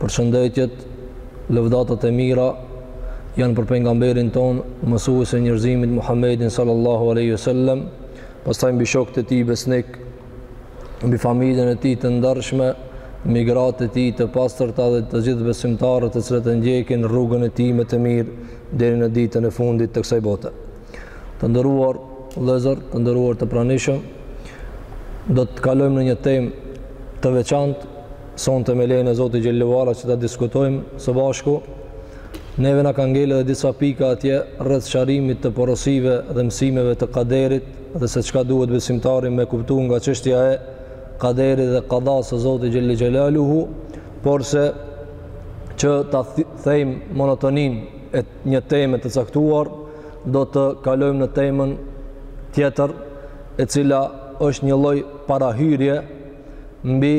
Përshëndetjet, lëvdatat e mira janë për pejgamberin tonë, mësuesin e njerëzimit Muhammedin sallallahu alaihi wasallam, pastaj mbi shokët e tij besnikë, mbi familjen e tij të ndershme, mbi gratë e tij të pastërta dhe të gjithë besimtarët të cilët e ndjekin rrugën e tij me të mirë deri në ditën e fundit të kësaj bote. Të nderuar vëllezër, të nderuar të pranishëm, do të kalojmë në një temë të veçantë Sonte me lejen e Zotit xhelle ve ala që ta diskutojmë së bashku, neve na ka ngelë edhe disa pika atje rreth sqarimit të porosive dhe mësimeve të kaderit dhe se çka duhet besimtari me kuptu nga çështja e kaderit dhe kadasë së Zotit xhelle xhelaluhu, porse që ta thejmë monotoninë e një teme të caktuar, do të kalojmë në temën tjetër e cila është një lloj parahyrje mbi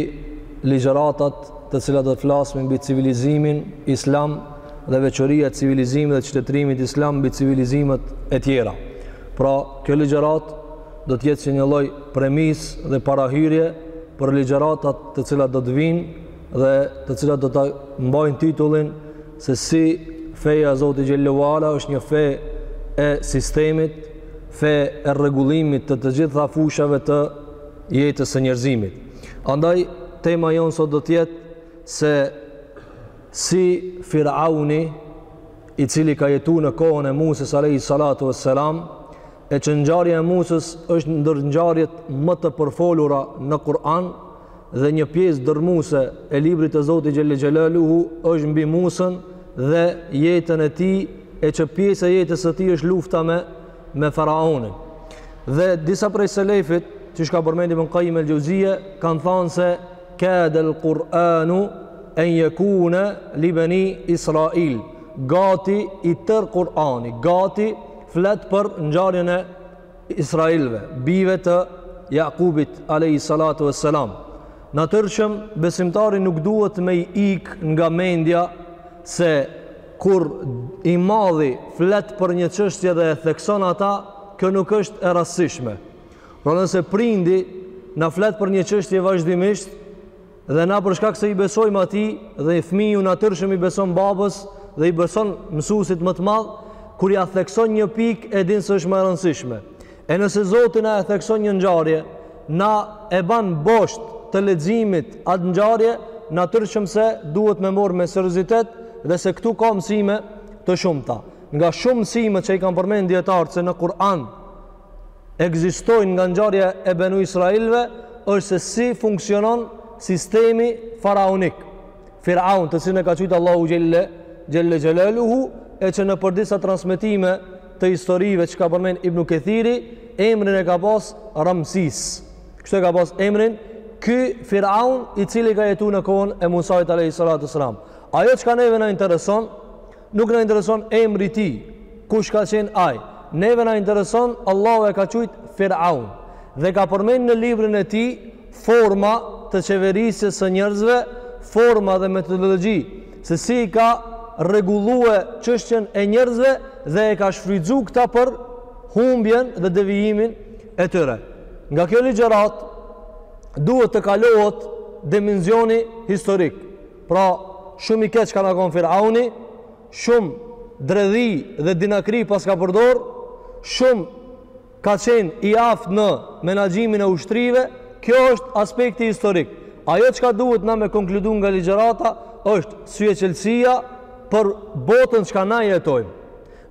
ligjëratat të cilat do të flasim mbi civilizimin islam dhe veçoria e civilizimit dhe qytetërimit islam mbi civilizimet e tjera. Pra, kjo ligjëratë do të jetë si një lloj premise dhe parahyrje për ligjëratat të cilat do të vijnë dhe të cilat do ta mbajnë titullin se si feja e Zotit xhelle ve ala është një fe e sistemit, fe e rregullimit të të gjitha fushave të jetës së njerëzimit. Andaj tema jonë sot do të jetë se si Firauni i cili ka jetu në kohën e Musës alayhi salatu vesselam e që ngjarja e Musës është ndër ngjarjet më të përfolura në Kur'an dhe një pjesë dërmuese e librit të Zotit xhelle xhelaluhu është mbi Musën dhe jetën e tij e që pjesë e jetës së tij është lufta me me faraonin. Dhe disa prej selefit, siç ka përmend Ibn Kajim el-Xhevzije, kanë thanë se kade el-Kur'anu en jekune li beni Israil. Gati i tërë Kur'ani, gati flet për ngjarjen e Israilve, bijve të Jakubit alayhi salatu vesselam. Natyrshëm besimtari nuk duhet me i ik nga mendja se Kur i madhi flet për një çështje dhe e thekson ata, kjo nuk është e rastësishme. Pra nëse prindi na flet për një çështje vazhdimisht dhe na për shkak se i besojmë atij dhe fëmiu natyrshëm i beson babës dhe i beson mësuesit më të madh, kur ia thekson një pikë e din se është më e rëndësishme. E nëse Zoti na e thekson një ngjarje, na e ban bosht të leximit atë ngjarje, natyrshëm se duhet me marr me seriozitet dhe se këtu ka mësime të shumta. Nga shumë mësime që i kanë përmend dietarët se në Kur'an ekzistojnë nga ngjarja e Banu Israilëve, është se si funksionon sistemi faraonik. Firaun, të cilin e ka qujt Allahu xhelle xhelaluhu, e që nëpër disa transmetime të historive çka përmen Ibnu Kethiri, emrin e ka pas Ramsis. Kështu e ka pas emrin, ky Firaun i cili ka jetu në kohën e Musajt alejhi salatu ue selam. Ajo çka neve na intereson, nuk na intereson emri tij, kush ka qenë ai. Neve na intereson, Allahu e ka qujt Firaun. Dhe e ka përmen në librin e tij, forma të qeverisjes së njerëzve, forma dhe metodologji se si e ka rregullue çështjen e njerëzve dhe e ka shfrytëzu këta për humbjen dhe devijimin e tyre. Nga kjo ligjëratë duhet të kalohet dimensioni historik. Pra, shumë i keq kanë kon Firauni, shumë dredhi dhe dinakëri paska përdor, shumë ka qenë i aftë në menaxhimin e ushtrive, kjo është aspekti historik. Ajo çka duhet na me konkludu nga ligjërata është syçelësia për botën çka na jetojmë.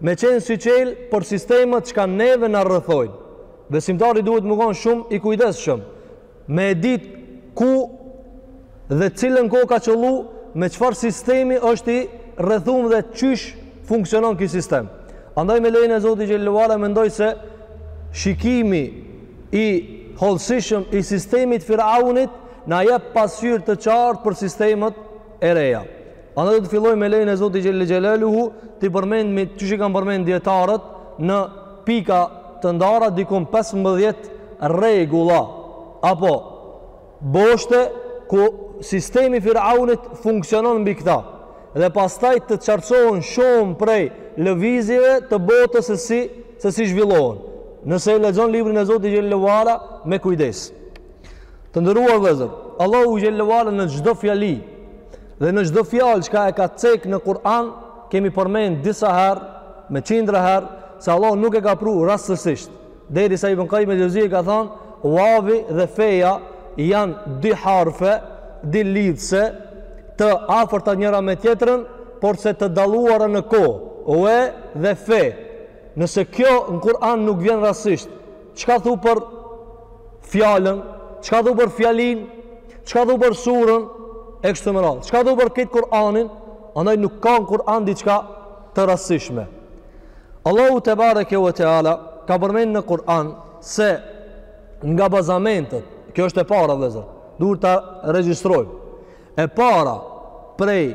Me qenë syçelë për sistemet çka neve na rrethojnë. Besimtari duhet me konë shumë i kujdesshëm. me e dit ku dhe cilën kohë ka qëllu, me çfarë sistemi është i rrethum dhe qysh funksionon ky sistem. Andaj me lejen e Zotit xhelle ue ala, mendoj se shikimi i hollësishëm i sistemit të Firaunit na jep pasqyrë të qartë për sistemet e reja. Andaj do të fillojmë me lejen e Zotit xhelle xhelaluhu t'i përmendim qysh i kanë përmend dijetarët në pika të ndara dikun 15 rregulla apo boshte ku sistemi i Firaunit funksionon mbi këta dhe pastaj të qartësohen shumë prej lëvizjeve të botës se si, se si zhvillohen nëse e lexon librin e Zotit xhelle ue ala me kujdes të nderuar vëllezër Allahu xhelle ue ala në çdo fjali Dhe në çdo fjalë çka e ka cek në Kur'an, kemi përmend disa herë, me qindra herë, se Allahu nuk e ka pru rastësisht. Derisa Ibn Kajjim el-Xheuzije ka thanë, wavi dhe feja janë dy harfe, dy lidhëse të afërta njëra me tjetrën, por se të dalluara në kohë, we dhe fe. Nëse kjo në Kur'an nuk vjen rastësisht, Çka thu për fjalën, çka thu për fjalinë, çka thu për surën e kështu me radhë. Çka thu për këtë Kur'anin? Andaj nuk ka në Kur'an diçka të rastësishme. Allahu te bareke ve teala ka përmendur në Kur'an se nga bazamentet, kjo është e para vëllazër. Duhet ta regjistrojmë. E para prej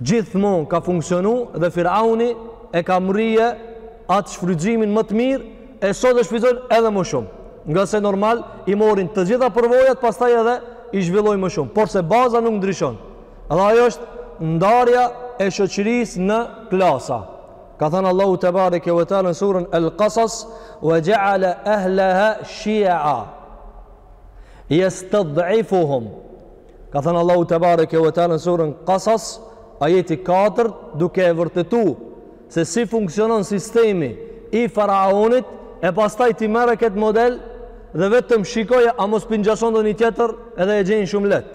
Gjithmonë ka funksionu dhe Firauni e ka mrri atë shfrytëzimin më të mirë e sot e shfrytëzojnë edhe më shumë. Ngase normal i morrin të gjitha përvojat, pastaj edhe i zhvillojnë më shumë. Porse baza nuk ndryshon. Dhe ajo është ndarja e shoqërisë në klasa. Ka thënë Allahu te bareke ve teala në surën Al-Qasas, "Wa ja'ala ahlaha shi'a yastad'ifuhum." Ka thënë Allahu te bareke ve teala në surën Qasas, ajeti 4, duke e vërtetu se si funksionon sistemi i faraonit, e pastaj ti merre këtë model dhe vetëm shikoje a mos po ngjason dhe një tjetër edhe e gjen shumë lehtë.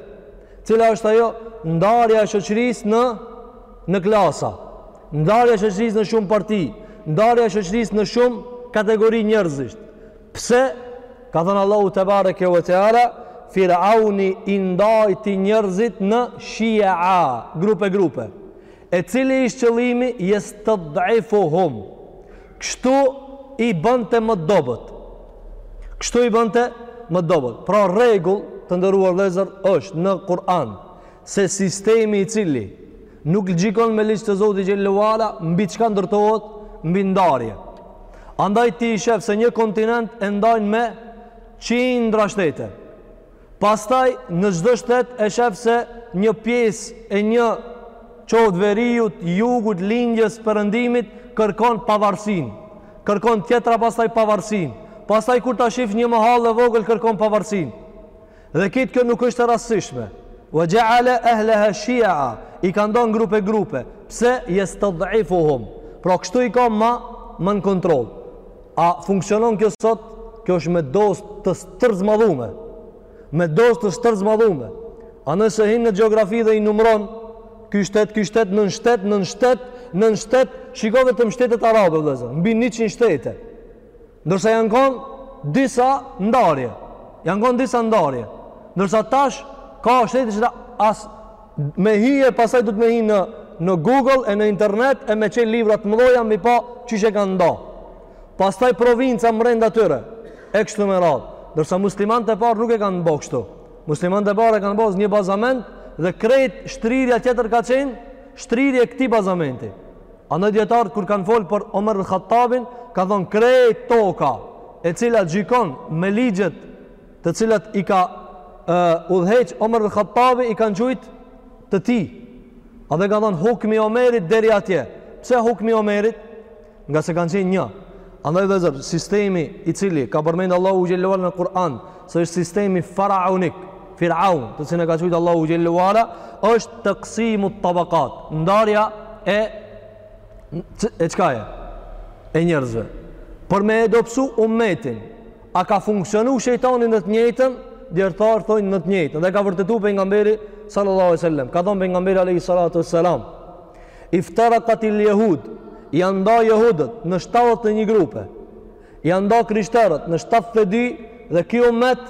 Cila është ajo ndarja e shoqërisë në, në klasa, ndarja e shoqërisë në shumë parti, ndarja e shoqërisë në shumë kategori njerëzish. Pse, ka thënë Allahu te bareke ve teala, Firauni i ndajti njerëzit në shi'a, grupe grupe, e cili ish qëllimi yastad'ifuhum, kështu i bënte më dobët, kështu i bënte më dobët, pra rregull të nderuar vëllezër është në Kur'an, se sistemi i cili Nuk gjykon me ligj të Zotit xhel-le ve ala mbi çka ndërtohet mbi ndarje. Andaj ti i shef se një kontinent e ndajnë me qindra shtete. Pastaj në çdo shtet e shef se një pjesë e një qoftë veriut, jugut, lindjes, perëndimit, kërkon pavarësinë. Kërkon tjetra pastaj pavarësinë. Pastaj kur ta shif një mahallë e vogël kërkon pavarësinë. Dhe këtë kjo nuk është e rastësishme. Wa ja'ala ahlaha shi'a, i ka nda në grupe grupe. Pse yastad'ifuhum? Pra kështu i ka ma, ma në kontroll. A funksionon kjo sot? Kjo është me dozë të stërzmadhume. Me dozë të stërzmadhume. A nëse hin në gjeografi dhe i numron, ky shtet, ky shtet, nën shtet, nën shtet, nën shtet, shiko vetëm shtetet arabe, vëllezër, mbi 100 shtete. Ndërsa janë kon disa ndarje. Janë kon disa ndarje. Ndërsa tash ka shtete që as me hi e pastaj duhet me hi në, në Google e në internet e me qenë livrat mëdhaja me i pa qysh e kanë nda. Pastaj provinca mrenda tyre, e kështu me radhë. Ndërsa muslimanët e parë nuk e kanë bo kështu. Muslimanët e parë e kanë bo një bazament dhe krejt shtrirja tjetër ka qenë shtrirje e këtij bazamenti. Andaj dijetarët kur kanë folë për Omer el Khattabin, kanë thonë krejt toka e cila gjykon me ligjet të cilat i ka uh, udhëheq Omer el Khattabi i kanë qujt të tij. Edhe kanë thonë hukmi Omerit deri atje. Pse hukmi Omerit? Ngase kanë qenë një. Andaj vëllezër, sistemi i cili ka përmend Allahu xhel-le ue ala në Kur'an, se është sistemi faraunik, Firaun, të cilin e ka qujt Allahu xhel-le ue ala, është taksimu et-tabakat, ndarja e e çka e? E njerëzve. Për me e dobsu umetin, a ka funksionu shejtani në të njëjtën? Dijetarët thonë në të njëjtën. Dhe ka vërtetu pejgamberi sallallahu alaihi sallam. Ka thonë pejgamberi alaihi salatu wasallam. Iftaraqat il jehud, janë nda jehudët në 71 grupe, janë nda krishterët në 72 dhe kjo umet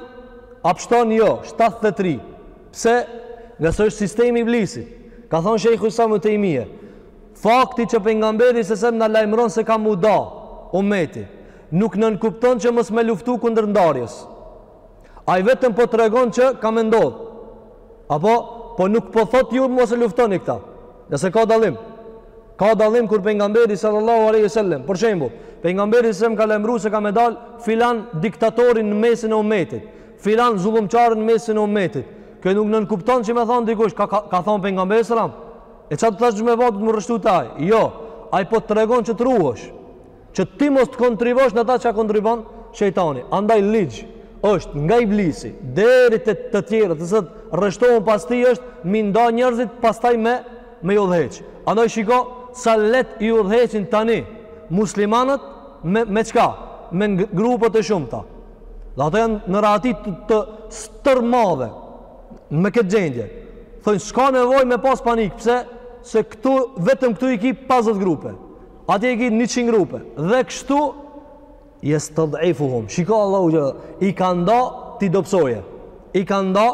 a pshton jo, 73. Pse? Ngase është sistemi i Iblisit. Ka thonë shejhul islam Ibn Tejmije, fakti që pejgamberi se sem na lajmëron se ka mu da umeti, nuk nënkupton që mos me luftu kundër ndarjes. Ai vetëm po tregon që ka me ndodh. Apo po nuk po thot ju mos e luftoni këta. Se ka dallim. Ka dallim kur pejgamberi sallallahu alaihi wasallam, për shembull, pejgamberi salam ka lajmëru se ka me dal filan diktatori në mesin e ummetit, filan zullumqari në mesin e ummetit. Kjo nuk nënkupton që me thon dikush ka ka, ka thon pejgamberi sallallahu E çfarë do të thash me vajt e me u rreshtu te ai? Jo, ai po të tregon që të ruhesh. që ti mos të kontribuosh në ata çka kontribuon shejtani. Andaj ligj është nga Iblisi, deri te të tjerët, të cilët rreshtohen pas tij është, me i nda njërzit pastaj me, me i udhëheq. Andaj shiko, sa leht i udhëheqin tani, muslimanët, me, me çka? Me grupet e shumta. Dhe ata janë në rahati të, të stërmadhe, me këtë gjendje. Thonë, s'ka nevoj me pas panik, pse? Se këtu, vetëm këtu i ki 50 grupe. Atje e ki njëqind grupe. Dhe kështu, jestad'ifuhum. Shiko Allahu, i ka nda t'i dobsojë. I ka nda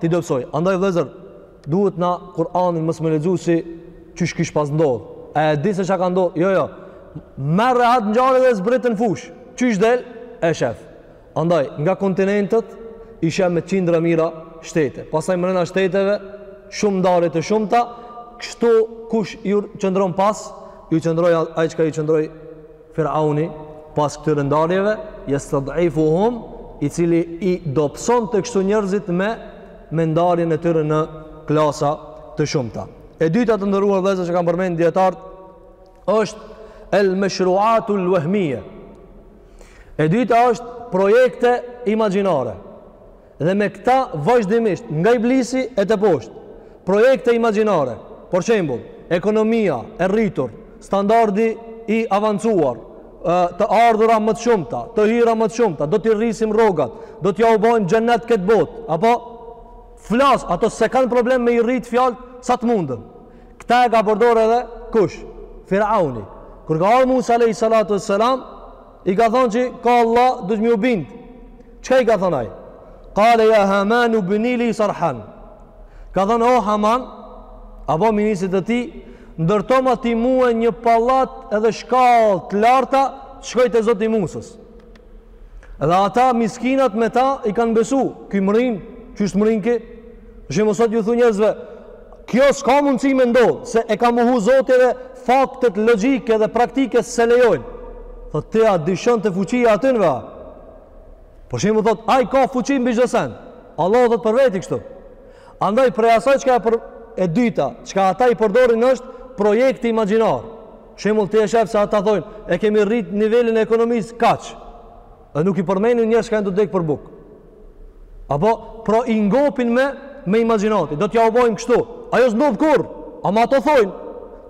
t'i dobsojë. Andaj vllezër, duhet na Kur'anin mos me lexu si qysh kish pas ndodhë. E e di se ça ka ndodhë. Jo, jo. Merre hatë ngjarje dhe zbrite në fushë. Qysh të del? E shef. Andaj, nga kontinentet i sheh me qindra mijëra shtete. Pastaj mrena shteteve, shumë ndarje të shumta, kështu kush ju qëndron pas, ju qëndron ai çka ju qëndroi Firauni pas këtyre ndarjeve, jestad'ifuhum, i cili i dobsonte kështu njërzit me, me ndarjen e tyre në klasa të shumta. E dyta të nderuar vllezër që kanë përmend dijetarët, është El Meshruatu Lwehmije. E dyta është projekte imagjinare. Dhe me këta vazhdimisht, nga Iblisi e të poshtë, projekte imagjinare, për shembull, ekonomia e rritur, standardi i avancuar, të ardhura më të shumta, të hyra më të shumta, do t'i rrisim rrogat, do t'jau bojmë xhennet këtë botë, a po flas, ato s'e kanë problem me i rrit fjalë, sa të mundën. Këta e ka përdor edhe kush? Firauni. Kur ka ardhur Musa alayhi salatu wassalam, i ka thonë që ka Allah, duhet me u bind. Çka i ka thonë ai? Kale ya Haman ibni li sarhan. Ka thonë o Haman, apo ministrit të tij, ndërtoma ti mua një pallat edhe shkallë të larta, shkoj te Zoti i Musës. Dhe ata miskinat me ta i kanë besu, ky mrrin, qysh mrrin ky, për shembull sot ju thu njerëzve, kjo s'ka mundësi me ndodh, se e ka mohu Zoti edhe faktet logjike dhe praktike s'e lejojnë. Thotë ti a dyshon te fuqia atynve, a? Për shembull thot, ai ka fuqi mbi çdo send. Allahu thot për veti kështu. Andaj, prej asaj çka e dyta, çka ata i përdorin është projekti imagjinar. Shembull ti e shef se ata thonë, e kemi rrit nivelin e ekonomisë kaq. Dhe nuk i përmendin njerëz që janë tu dek për bukë. A po, po i ngopin me me imagjinatë. Do t'jau bëjmë kështu. Ajo s'ndodh kurrë. Ama ato thonë,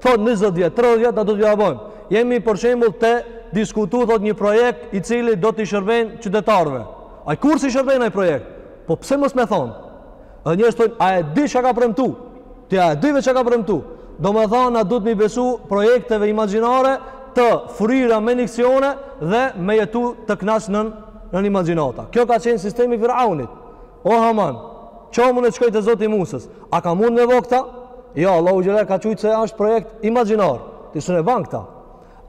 thonë 20 vjet, 30 vjet do t'jau bëjmë. Jemi për shembull tu diskutu thot një projekt i cili do t'i shërbejë qytetarëve. Ai kurrë s'i shërben ai projekt. Po pse mos me thonë? Dhe njerëz thonë, a e di çka ka premtu? Ti a e di ve çka ka premtu? Domethënë, na duhet me i besu projekteve imagjinare të fryra me fiksione dhe me jetu të knaqun nën nën imagjinata. Kjo ka qenë sistemi i Firaunit. O Haman, ço, unë të shkoj te Zoti i Musës? A ka mund me bo kta? Jo, Allahu xhele e ka qujt se është projekt imagjinar. Ti s'e ban këta.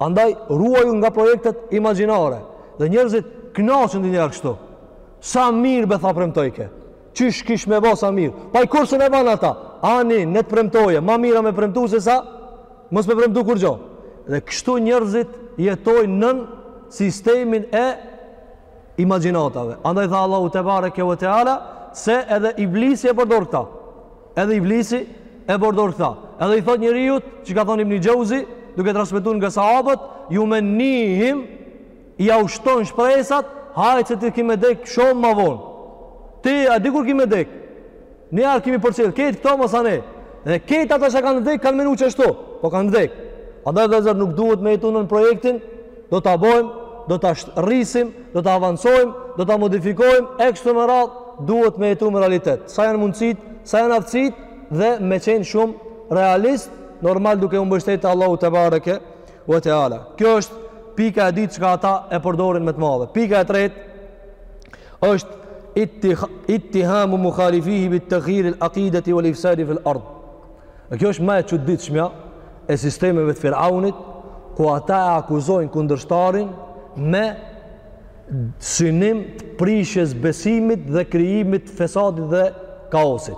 Andaj ruaju nga projektet imagjinare. Dhe njerëzit kënaqen ndonjëherë kështu. Sa mirë be tha premtojke. Qysh kish me bo sa mirë? Po ai kurr s'un e banë ata. Ani, le të premtojë, ma mirë me premtu sesa mos me premtu kurgjo. Dhe kështu njerëzit jetojnë nën sistemin e imagjinatave. Andaj tha Allahu tebareke ve teala, se edhe iblisi e përdor këta. Edhe iblisi e përdor këta. Edhe i thot njeriut, çka thonë Ibni Xheuzi, duke transmetu nga sahabët, ju me njihim, Jau shton shpresat, hajt se ti ki me dek shumë ma vonë. Ti, a di kur ki me dek? Na i kimi përcjellë, këtë këto mësa ne. Edhe këta ata që kanë dek, kanë menu qashtu, po kanë dek. Andaj nuk duhet me jetu në atë projektin, do ta bojmë, do ta rrisim, do ta avancojmë, do ta modifikojmë, e kështu me radhë, duhet me jetu me realitet. Sa janë mundësitë, sa janë aftësitë, dhe me qenë shumë realist, normal duke u mbështet te Allahu tebareke, Wa Teala. Kjo është pika e dytë që ata e përdorin me të madhe. Pika e tretë është ittihamu mukhalifihi bit taghyir al aqidati wal ifsad fi al ard. E kjo është më e çuditshmja e sistemeve të Firaunit ku ata e akuzojnë kundërshtarin me synim të prishjes së besimit dhe krijimit të fesadit dhe kaosit.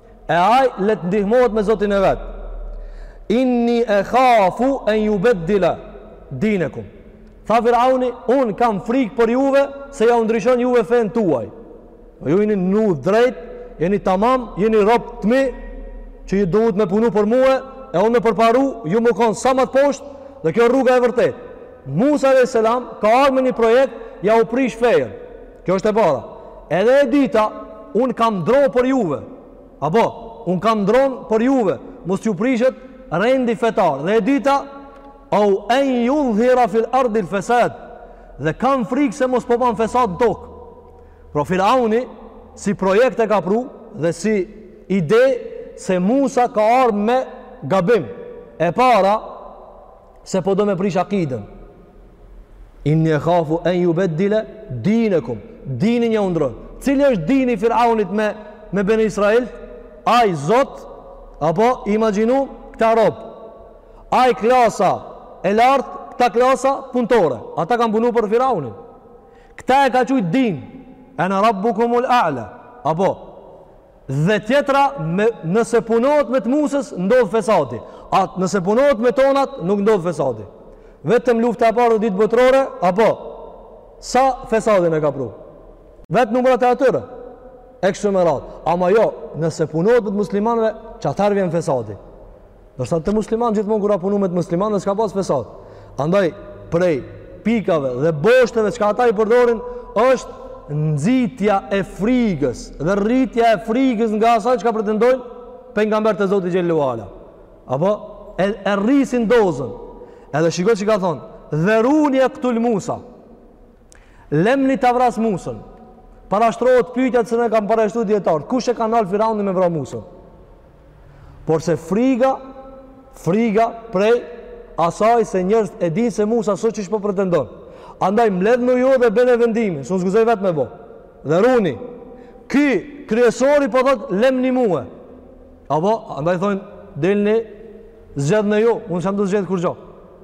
e aj le të ndihmohet me Zotin e vet. Inni ekhafu en jubeddile dinekum. Tha Firauni, unë kam frikë për juve, se jau ndryshon juve fenë tuaj. O po ju jeni në udhë drejt, jeni tamam, jeni robë të mi, që ju duhet me punu për mue, e unë me përparu, ju me konë sa ma t'poshtë, dhe kjo rruga e vërtetë. Musa alejhi selam ka ardhë me një projekt, jau prish fejën. Kjo është e para. Edhe e dita, unë kam dro për juve. Apo, unë kam dro për juve. Mos ju prishet rendi fetar. Dhe e dita, eu en judh-hira fil ardil fesad. Dhe kam frikë se mos po ban fesad në tokë. Pra Firauni, si projekt e ka pru, dhe si ide, se Musa ka ardhë me gabim. E para, se po do me prish akiden inni ekhafu en jubeddile dinekum dinin jau ndrron cili është dini firaunit me me beni Israil aj zot apo imaginu këta rob aj klasa e lartë këta klasa punëtore ata kanë me punu për firaunin këta e ka qujt din ene rabbukumul a'la apo Dhe tjetra, me, nëse punohet me të Musës, ndodhë fesadi. A nëse punohet me tonat, nuk ndodhë fesadi. Vetëm lufta e parë dhe e dytë botërore, apo, sa fesadin e ka pru. Vetëm numrat e atyre. E kështu me radhë. Ama jo, nëse punohet me të muslimanëve, qatëherë vjen fesadi. Ndërsa te muslimanët gjithmonë kur a punu me të muslimanëve s'ka pas fesad. Andaj prej pikave dhe boshteve që ata i përdorin është nxitja e frigës dhe rritja e frigës nga asaj çka pretendojnë pejgamberët e Zotit xhelle ue ala. Apo e, e rrisin dozën. Edhe shiko çka thonë, dheruni ektul Musa. Lemni ta vras Musën. Parashtrohet pyetja që cilën e kanë parashtru dijetarët, kush e ka ndal Firaunin me vra Musën? Porse friga, friga prej asaj se njerëzit e dinë se Musa s'është qysh po pretendon. Andaj mbledhnu ju dhe bëni vendimin, s'un guxoj vetë me bë. Dheruni. Ky kryesori po thot lemni mua. Apo andaj thonë delni Zgjedhni ju, unë s'kam të zgjedh kurgjo.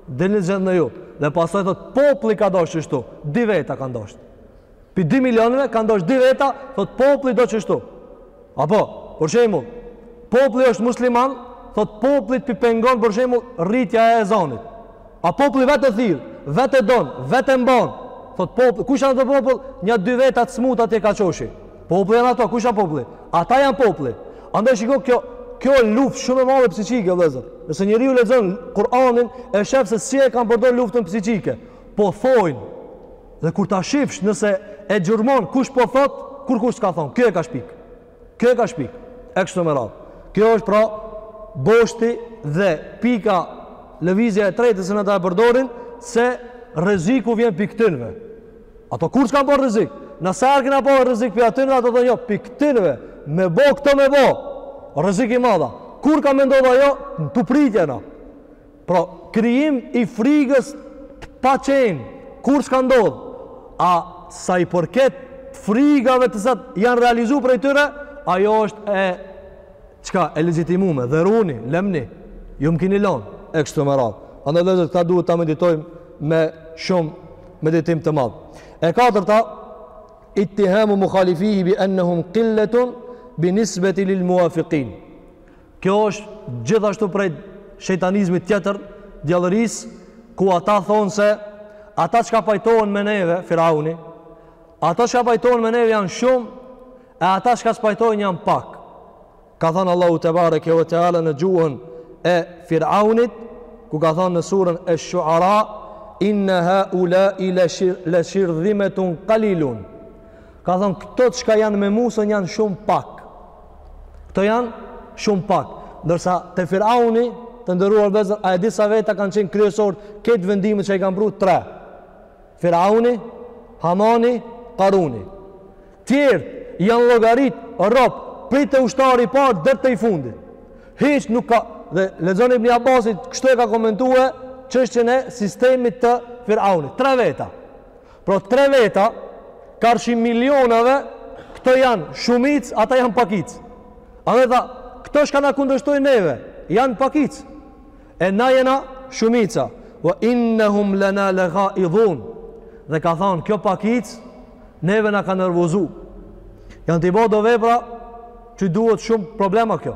Delni zgjedhni ju. Dhe pastaj thot, popli ka dosh kështu. Di veta ka dosh. Pi 2 milionëve ka dosh di veta, thot popli do kështu. Apo, për shembull, popli është musliman, thot poplit p'i pengon për shembull rritja e ezanit. A populli vetë e thirr, vetë e don, vetë e mban. Thot populli, kush janë ato popull? Nja dy veta të smutë te ka qoshi. Populli janë ato, kush janë populli? Ata janë populli. Andaj shiko kjo kjo luftë shumë e madhe psiqike vëllazër. Nëse njeriu lexon Kur'anin e shef se si e kanë përdorur luftën psiqike. Po thojnë. Dhe kur ta shifsh nëse e gjurmon kush po thot, kurkush s'ka thon, kjo e ka shpik. Kjo e ka shpik, e kështu me radhë. Kjo është pra boshti dhe pika lëvizja e tretë se ata e përdorin se rreziku vjen pi këtynve. Ato kur s'kanë pa rrezik? Na sa herë kena pa rrezik pi atynve, ato thonë jo, pi këtynve, me bo këto me bo, rrezik i madh. Kur ka me ndodh ajo, tu e prit na. Pra, krijim i frigës të paqenë, kur s'ka ndodhë, a sa i përket frigave të cilat janë realizu prej tyre, ajo është diçka e legjitimume, dheruni, lemni, ju më kini lonë, e kështu me radhë. Andaj vëllezër, këta duhet ta meditojmë me shumë meditim të madhë. E katërta, ittihamu mukhalifihi bi enëhum kil-letun bi nisbeti lil muafikin. Kjo është gjithashtu prej shejtanizmit tjetër, djallërisë, ku ata thonë se ata çka pajtohen me neve, Firauni, ata çka pajtohen me neve janë shumë, e ata çka s'pajtohen janë pak. Ka thonë Allahu tebareke ve teala në gjuhën e Firaunit, ku ka thonë në surën Esh-Shuara, inne haulai le shirdhimetun kalilun. Ka thonë këto çka janë me musën janë shumë pak. Këto janë shumë pak. Ndërsa te Firauni, të nderuar vëllezër, a e di sa veta kanë qenë kryesorë te vendimet që i kanë bërë tre? Firauni, Hamani, Karuni. Tjerët janë llogarit rob prej te ushtari i parë deri te i fundit. Hiç nuk ka dhe lexoni Ibn Abbasit kështu e ka komentuar çështjen e sistemit të Firaunit. Tre veta. Pra tre veta, karshi milionave, këto janë shumic, ata janë pakic. A dhe tha, këto shka na kundërshtojnë neve, janë pakic. E na jena shumica. Wa innehum lena lega idhun. Dhe ka thanë, kjo pakic, neve na ka nërvozu. Janë tu i bo do vepra, që duhet shumë problema kjo.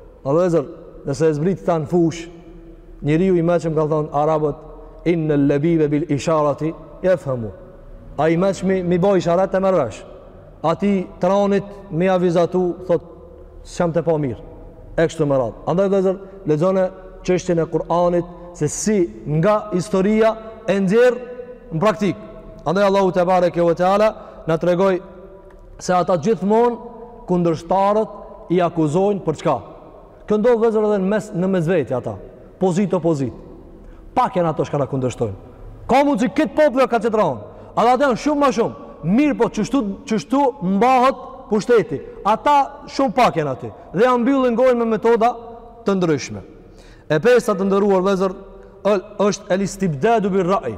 O vëllezër, nëse e zbrit këta në fush, njeriu i mëshëm ka thënë arabët innel lebibe bil isharati, jefhemu. Atij të meçmit m'i bo isharet e merr vesh. Atij trentit m'i vizatu, thot, s'jam tu pa mirë. E kështu me radhë. Andaj, vëllezër, lexone çështjen e Kur'anit, se si nga historia e nxjerr në praktikë. Andaj, Allahu tebareke ve teala, na tregoi se ata gjithmonë kundërshtarët i akuzojnë për çka? Kjo ndodh vllezër edhe në mes në mes veti ata. Pozitë opozit. Pak janë ato shka na kundërshtojnë. Ka mundsi këtë popull ka qetër anë. A ata janë shumë më shumë. Mirëpo qeshtu qeshtu mbahet pushteti. Ata shumë pak janë aty dhe ja mbyllin gojën me metoda të ndryshme. E pesta të nderuar vllezër është el istibdadu bir ra'i.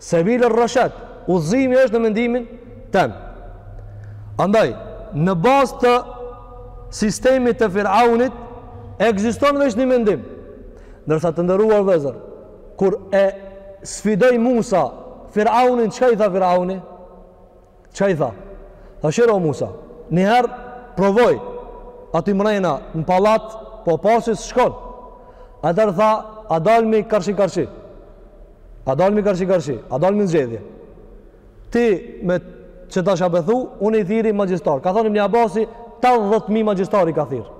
Sebiler Reshad, udhëzimi është në mendimin tem. Andaj, në bazë të sistemit të Firaunit ekziston veç një mendim. Ndërsa të nderuar vllezër, kur e sfidoi Musa Firaunin, çka i tha Firauni? Çka i tha? Tash ra o Musa, njëherë provoi aty mrena në pallat, po pasi s'shkon. Atëherë tha, a dalim karshi karshi. A dalim karshi karshi. A dalim në zgjedhje. Ti me qeta shka po thu, unë i thirri magjistarët. Ka thonë Ibn Abasi, 80.000 magjistar i ka thirrë.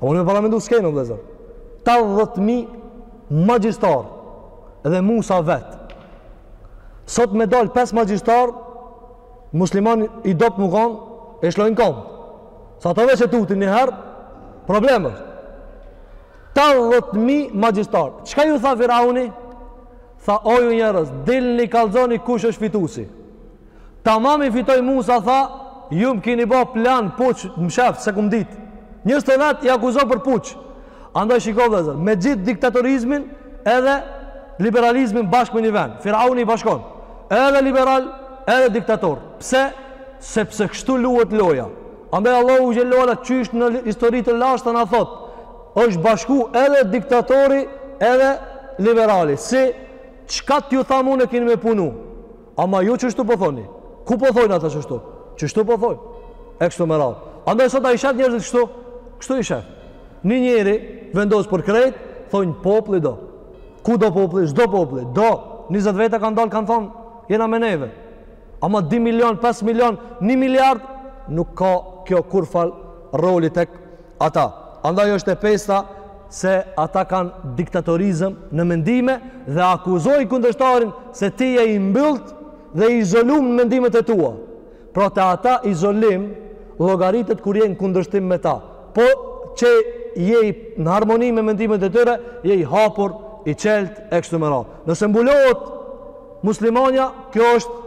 A muni me paramendu skenën o vllezër. Tetëdhetë mijë magjistar dhe Musa vetë. Sot me dalë pes magjistar, muslimani i dobët me konë, e lshojnë konë. Se ata veç e tutin një herë, problem është. Tetëdhetë mijë magjistar. Çka ju tha Firauni? Tha o ju njerëz, dilni kallzoni kush është fitusi. Tamam i fitoi Musa tha ju më kini bo plan puç msheft se kam dit njerëzt e vet i akuzoi për puç andaj shiko vllezër me gjith diktatorizmin edhe liberalizmin bashkë me një vend Firauni i bashkon edhe liberal edhe diktator pse sepse kështu luhet loja. Andaj Allahu Xhel-le ve ala qysh në histori të lashtë na thot, është bashku edhe diktatori edhe liberali. Si, qka t'ju thamë unë e kini me punu? Ama ju qështu po thoni? Ku po thojnë ata qështu? Qështu po thojnë? E kështu me radhë. Andaj sot a i sheh njerëzit kështu? Kështu i sheh. Një njeri vendos për krejt, thojnë populli do. Ku do populli? S'do populli. Do. 20 veta kanë dalë, kanë thonë, jena me neve. Ama 2 milion, 5 milion, 1 miliard, nuk ka kjo kurrfarë roli tek Ata. Andaj është e pesta se ata kanë diktatorizëm në mendime dhe akuzojnë kundërshtarin se ti je i mbyllt dhe i izolum në mendimet e tua. Pra te ata izolim llogaritet kur je në kundërshtim me ta. Po qe je në harmoni me mendimet e tyre, je i hapur, i çeltë, e kështu me radhë. Nëse mbulohet muslimanja, kjo është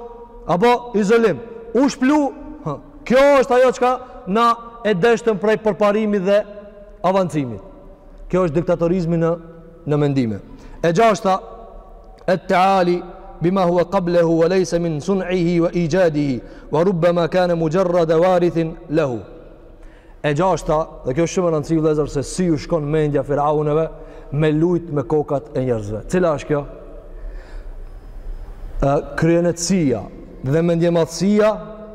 apo izolim. U shplu, Kjo është ajo çka na e deshtëm prej përparimit dhe avancimit. Kjo është diktatorizmi në në mendime. E gjashta at-ta'ali bima huwa qablahu wa laysa min sun'ihi wa ijadihi wa rubbama kana mujarrada warithin lahu. E gjashta, dhe kjo është shumë e rëndësishme vëllazër se si ju shkon mendja firaunëve me lujt me kokat e njerëzve. Cila është kjo? Ë kryeneçësia dhe mendjemadhësia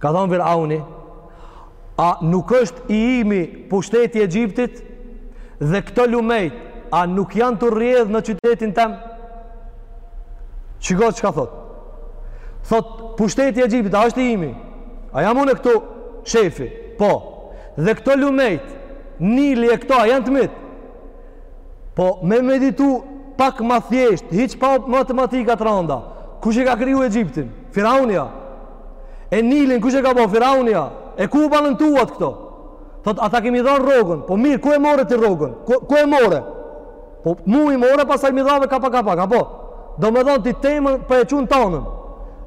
Ka thonë Firauni, a nuk është i imi pushteti i Egjiptit dhe këto lumejt, a nuk janë tu rrjedhë në qytetin tem? Shiko çka thotë? Thotë, pushteti i Egjiptit, a është i imi? A jam unë këtu shefi? Po, dhe këto lumejt, nili e këto, a janë të mitë? Po me meditu pak ma thjesht, hiç pa matematika të randa. Kush e ka kriju Egjiptin? Firauni a? E Nilin, kush e ka bo? Firauni a? E ku u banën tuat këto? Thot, a ta kemi dhanë rrogën. Po mirë, ku e more ti rrogën? Ku, ku e more? Po mu i more, pastaj mi dhave ka pak ka pak, apo? Domethonë ti temen po e qun tanën.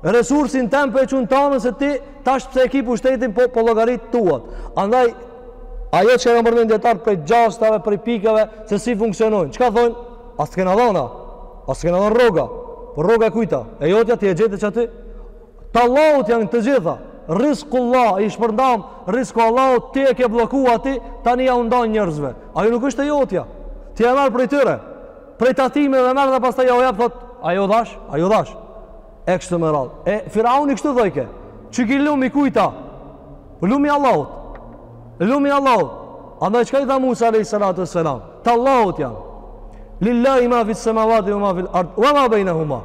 Resursin tem po e qun tanën se ti tash pse e ki pushtetin po, po i llogarit tuat. Andaj, Ajo çka kanë përmendë dijetarët prej gjashtave, prej pikave, se si funksionojnë. Çka thojnë? A s'të kena dhanë? A s'të kena dhanë rroga? Por rroga e kujt a? E jotja ti e gjete qaty. T'Allahut janë të gjitha. Rizku i Allahut, i shpërndam, rizku i Allahut, ti e ke blloku aty, tani jau ndan njerëzve. Ajo nuk është e jotja. Ti e merr prej tyre. Prej tatimeve merr dhe pastaj jau jap, thot, jau dhash, jau dhash. E kështu me radhë. E Firauni kështu thojke. Qiky lumi i kujt a? Po lumi i Allahut. Lumi i Allahut. Andaj çka i tha Musa alejhi salatu ve selam? T'Allahut janë. Lillahi ma fis semavati ue ma fil erd. Ue ma bejnehuma.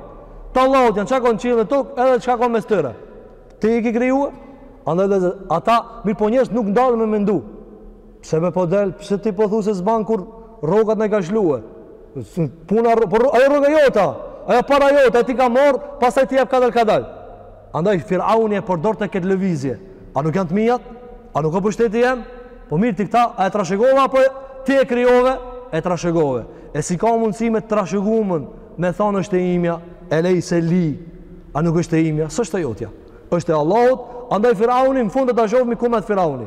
T'Allahut janë. Çka ka në qiell e në tokë edhe çka ka në mes tyre. Ti i ki kriju? Andaj vëllezër, ata, mirëpo njerëzit nuk ndalen me mendu. Pse be po del, pse ti po thu se s'ban kur rrogat në ka shlue? Puna, por ajo rroga jota, ajo para jota, ai t'i ka marrë, pastaj t'i jep kadal kadal. Andaj, Firauni e përdorte këtë lëvizje. A nuk janë të mijat? A nuk o pushteti jem? Po mirë ti këta, a e trashëgove, apo e, ti e krijove? E trashëgove. E si ka mundësi me trashëgumen, me thonë është e imja, e lejse li, a nuk është e imja, s'është e jotja. është e Allahut, andaj Firauni, në fund ta shofmi, ku met Firauni?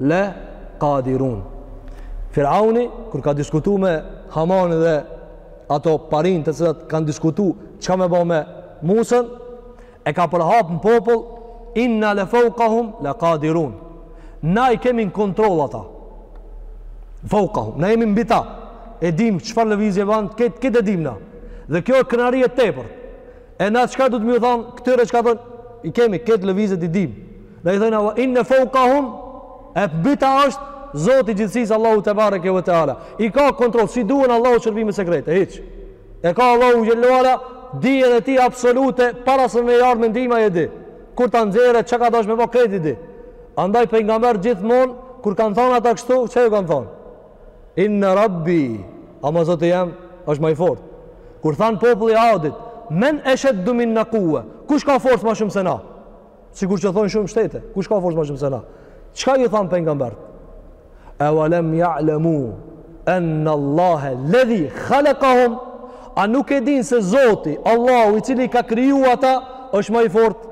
le kadirun. Firauni, kur ka diskutu me Hamanin dhe ato parinë të cilat kanë diskutu çka me bo me Musën, e ka përhap në popull, inna le faukahum le kadirun. Na i kemi në kontroll ata. Faukahum, na jemi mbi ta. E dim çfarë lëvizje banë, kejt kejt e dim na. Dhe kjo e krenari e tepër. E na çka duhet m'ju thonë, këtyre çka thonë, i kemi kejt lëvizjet i dim. Dhe thojnë, inna faukahum, e mbi ta është Zoti i gjithësisë Allahu tebareke ve teala. I ka kontroll, s'i duhen Allahut shërbime sekrete, hiç. E ka Allahu xhelle ve ala, dijen e tij absolute, para se me i ardh mendime e di. Kur ta nxjerrë, çka ka dash me bo krejt i di. Andaj pejgamberët gjithmonë, kur kanë thonë ata kështu, çka ju kanë thonë? Inne rabbi, ama Zoti jem, është ma i fort. Kur thanë populli i Adit, men esheddu minna kuwwe, kush ka forcë ma shumë se na? Sikur që thonë shumë shtete, kush ka forcë më shumë se na? Çka ju thanë pejgamberët? E walem ja'lemu enne Allahe lledhi khalekahum a nuk e din se Zoti Allahu i cili i ka kriju ata është më i fort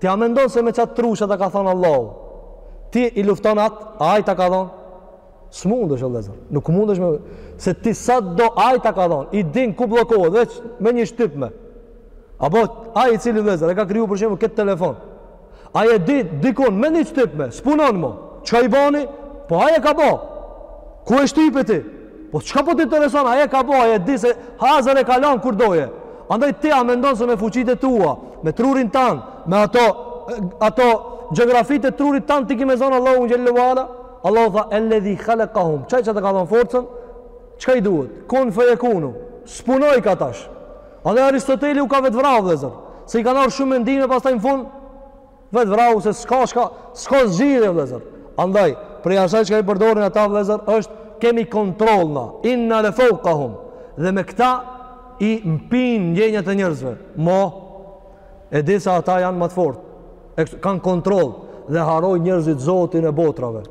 ti a mendon se me qatë tru ça ta ka dhonë Allahu ti i lufton atë a ai ta ka dhonë S'mundesh o vëllazër. Nuk mundesh me se ti sado ai ta ka dhon. I din ku bllokohet veç me një shtypme. Apo ai i cili vëllazër e ka kriju për shembull këtë telefon. Ai e di dikun me një shtypme. S'punon mo. Çka i bani? Po ai e ka bo. Ku e shtypi ti? Po çka po të intereson? Ai e ka bo, ai e di se hazër e ka lënë kur doje. Andaj ti a mendon se me fuqitë e tua, me trurin tan, me ato ato gjeografitë e trurit tan ti ki me zonë Allahun xhelle ve ala? Allahu tha elledhi khalaqahum, çaj ça ta ka dhënë forcën, çka i duhet? Kun feyekunu. S'punojka tash. Edhe Aristoteli u ka vetëvra, o vëllezër, se i kanë ardh shumë mendime, pastaj në fund, vetë vrau se s'ka, s'ka, s'ka zgjidhje vëllezër. Andaj, prej asaj çka i përdorin ata vëllezër, është kemi kontroll na, inna le faukahum, dhe me këta i mpin ndjenjat e njerëzve, mo, e di se ata janë më të fortë, e kështu kanë kontroll dhe harrojnë njerëzit Zotin e botrave.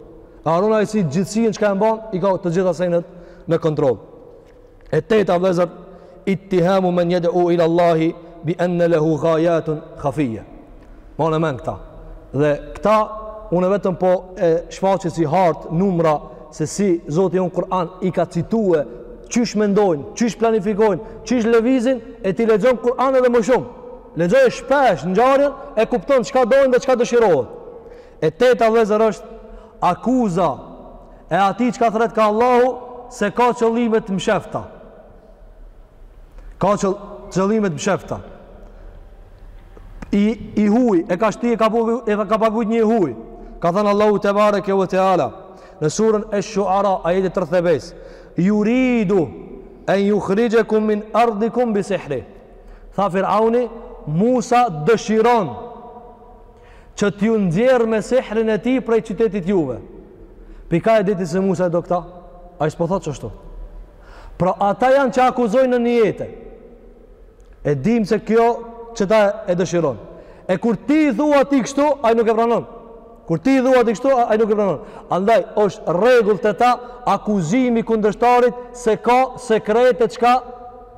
E harron ai se gjithësinë çka e mban, i ka të gjitha senet në kontroll. E teta vllezër ittihamu men yad'u ila Allahi bi anna lahu ghayatun khafiyya. Mani n'men këta. Dhe këta unë e vetëm po e shfaqi si hartë, numra, se si Zoti jonë n'Kur'an i ka citue, qysh mendojnë, qysh planifikojnë, qysh lëvizin, e ti lexon Kur'an edhe më shumë. Lexoje shpesh ngjarjen e kupton çka dojnë dhe çka dëshirohet. E teta vllezër është akuza e atij çka thrret ka Allahu se ka qëllime të mshefta. Ka qëllime të mshefta. I i huj e ka shti e ka e ka pagujt një i huj. Ka thënë Allahu tebareke ve teala në surën Esh-Shu'ara ajeti 35. Yuridu an yukhrijakum min ardikum bi sihri. Tha Firauni, Musa dëshiron që t'ju nxjerrë me sehrin e tij prej qytetit juve. Pi ka e diti se Musa e do këta? Ai s'po thotë qashtu. Pra ata janë që akuzojnë në nijete. E dim se kjo qeta e dëshiron. E kur ti i thua ti kështu, ai nuk e pranon. Kur ti i thua ti kështu, ai nuk e pranon. Andaj, është rregull te ta akuzimi i kundërshtarit se ka sekrete çka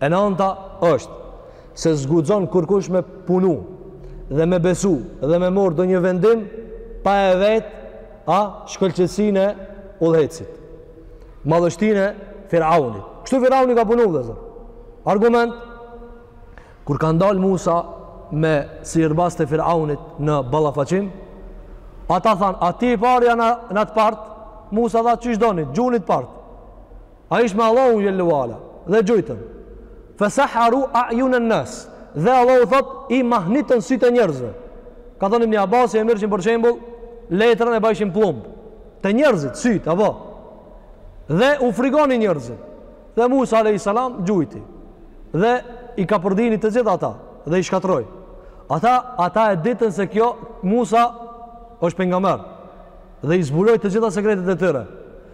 E nënta është, se s'guxon kurrkush me punu dhe me besu dhe me marrë ndonjë vendim pa e vetë shkëlqesinë e udhëheqësit. Madhështinë e Firaunit. Kështu Firauni ka punu vëllezër. Argument kur ka dalë Musa me sihrbazt e Firaunit në ballafaqim, ata thanë, "A ti i parë ja na të partë?" Musa tha, "Qysh doni, gjuni t'partë." Ai është me Allahun xhel-le ve ala dhe gjujtën. Fesaharu a'yunan nas. Dhe Allahu thot i mahnitën sytë e njerëzve. Ka thënë Ibn Abbas e merrshin për shembull letrën e bajshin pllumb. Te njerëzit sytë apo dhe u friguan njerëzit. Dhe Musa alayhis salam gjujti. Dhe i kapërdini të gjithë ata dhe i shkatrroi. Ata ata e ditën se kjo Musa është pejgamber dhe i zbuloi të gjitha sekretet e tyre.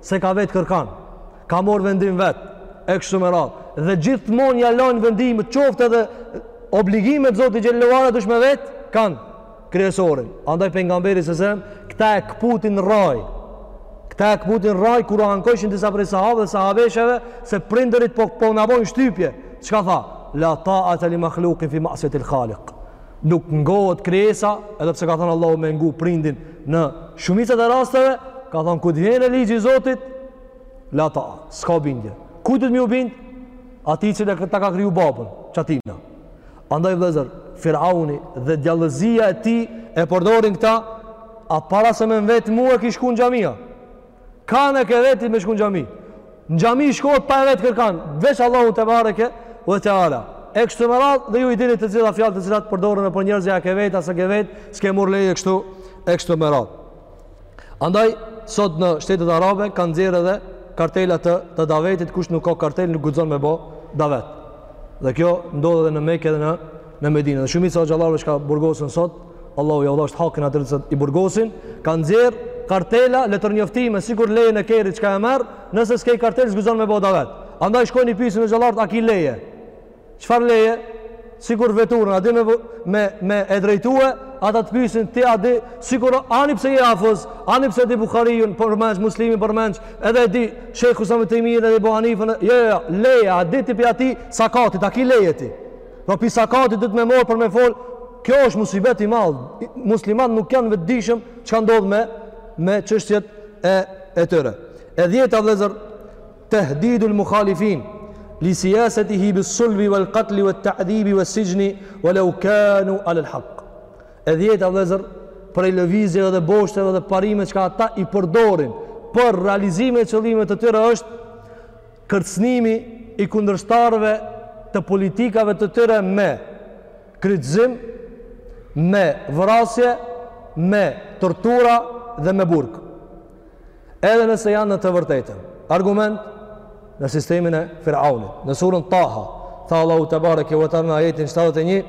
Se ka vetë kërkan, ka marr vendim vet, e kështu me radhë. Dhe gjithmonë ja lajnë vendimet, qoftë edhe obligimet e Zotit xhel-le ve ala dush me vetë kan kryesorin. Andaj pejgamberi s.a.s. këta e kputi n'rraj. Këta e kputi n'rraj kur u ankojshin disa prej sahabëve, sahabesheve se prindërit po po na bojnë shtypje. Çka tha? La ta'ata li makhluqin fi ma'siyatil khaliq. nuk ngohet krijesa, edhe pse ka thënë Allahu me ngu prindin në shumicën e rasteve, ka thënë ku vjen ligji i Zotit, aty, s'ka bindje. Kujt duhet me ju bind? Ati që ta ka kriju babën, qatina. Andaj vëllazër, Firauni dhe djallëzia e tij e përdorin këta a para se me më vet mu a ki shku në xhamia. Kan e ke veti me shku në xhami. Në xhami shkohet pa e vet kërkan, veç Allahu te bareke ve teala. E kështu me radhë dhe ju i dini të gjitha fjalët të cilat përdoren për njerëz a e ke vet a s'e ke vet, s'ke mor leje kështu e kështu me radhë. Andaj sot në shtetet arabe kanë nxjerrë edhe kartela të të davetit, kush nuk ka kartel nuk guxon me bë davet. Dhe kjo ndodh edhe në Mekë edhe në në Medinë dhe shumica e hoxhallarëve që kah burgosin sot, Allahu ja udhëzoft hakin atyre që i burgosin, kanë nxjerr kartela letërnjoftime, sikur lejen e kerit çka e merr, nëse s'ke kartel s'guxon me bo davet. Andaj shkojnë i pyesin hoxhallarët a ki leje? Çfarë leje? Sikur veturën, a di me me me e drejtue, ata të pyesin ti a di, sikur ani pse je hafuz, ani pse di Buhariun, përmendsh Muslimin përmendsh, edhe e di Sheikhun Uthejminin edhe Ebu Hanifën, jo jo, jo leje, a di ti pi ati sakatit, a ki leje ti. Pra pi sakatit duhet me marrë për me folë, kjo është musibet i madhë. Muslimanët nuk janë vetëdijshëm çka ndodh me, me çështjet e, e tyre. E dhjeta vëllezër, tehdidul mukhalifin, li sijasetihi bis sulbi, vel katli, vet ta'dhibi, ves sixhni, ve leu kanu alel haq. E dhjeta vëllezër, prej lëvizjeve dhe boshteve dhe parimeve çka ata i përdorin për realizimin e qëllimeve të tyre është Kërcënimi i kundërshtarëve të politikave të tyre me kryqëzim, me vrasje, me tortura dhe me burg. Edhe nëse janë në të vërtetën. Argument në sistemin e Firaunit. Në surën Taha, tha Allahu te bareke ve teala në ajetin 71,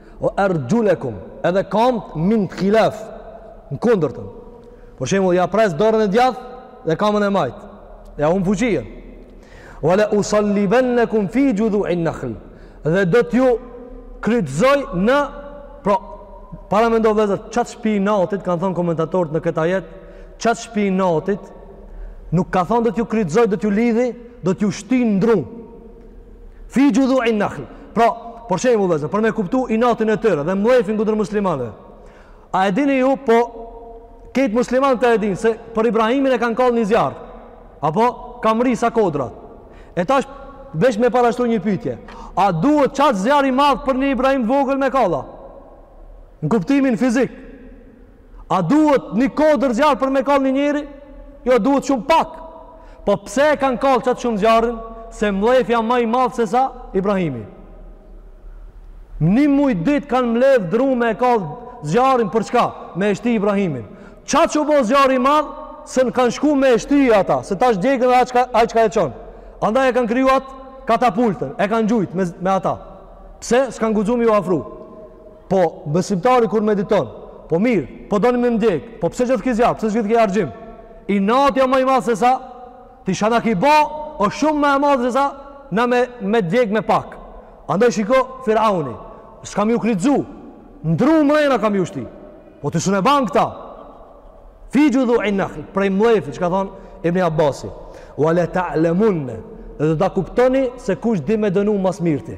O arjulakum, edhe kamt min khilaf. Në kundërtën. Për shembull, ja pres dorën e djathtë dhe kamën e majtë. Ja humb fuqinë. Wala usallibannakum fi judhu'in nakhl. Dhe do t'ju krytëzoj në pra para mendo vëllezër qatë shpi inatit kanë thënë komentatorët në këtë ajet qatë shpi inatit nuk ka thënë do t'ju krytëzoj do t'ju lidhi do t'ju shti n'dru Fi xhudhu in nakhl. Pra, për shembull për me kuptu inatin e tyre dhe mllefin kundër muslimanëve. A e dini ju, po, krejt muslimanët e dinë, se për Ibrahimin e kanë kallë një zjarr. Apo, ka mbrri sa kodrat. E tash, veç me parashtru një pytje. A duhet qat zjarr i madh për një Ibrahim vogël me kallë? Në kuptimin fizik. A duhet një kodër zjarr për me kall një njeri? Jo, duhet shumë pak. Po pse e kanë kall qat shumë zjarrin? Se mllefi a ma i madh se sa Ibrahimi. Një muj ditë kanë mledh dru me e kall zjarrin për çka? Me e shti Ibrahimin. Qat u bo zjarri i madh se në kanë shku me e shti ata. Se tash djegën dhe ai çka e çon. Andaj e kanë kriju atë katapultën. E kanë gjujtë me, me ata. Pse? S'kanë guzu m'iu afru. Po besimtari kur mediton, po mirë, po doni me m'djeg, po pse gjithë ky zjarr, pse gjithë ky harxhim? Inati a ma i madh se sa ti ç'na ki bo, o shumë ma e madhe se sa na me me djeg me pak. Andaj shiko Firauni, s'kam ju kryqzu, n'dru mrena kam ju shti. Po ti s'un e ban këta. Fi xhudhu'i nahl, prej mllefit, çka thon Ibn Abbasi. Wa la ta'lamun. Dhe do ta kuptoni se kush di me dënu ma s'mirti.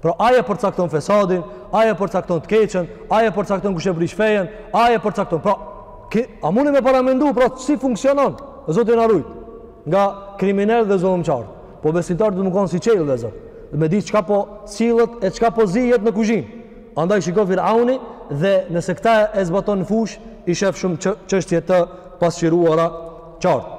Pra ai e përcakton fesadin, ai e përcakton të keqën, ai e përcakton kush e brish fejen, ai e përcakton. Pra, ke, a muni me paramendu, pra si funksionon? Zoti na rujt nga kriminelët dhe zullumqarët. Po besimtari duhet me kon syçelë vëllezër. Dhe me di çka po sillet e çka po zihet në kuzhinë. Andaj shiko Firauni dhe nëse këta e zbaton në fushë, i shef shumë çështje të pasqyruara qartë.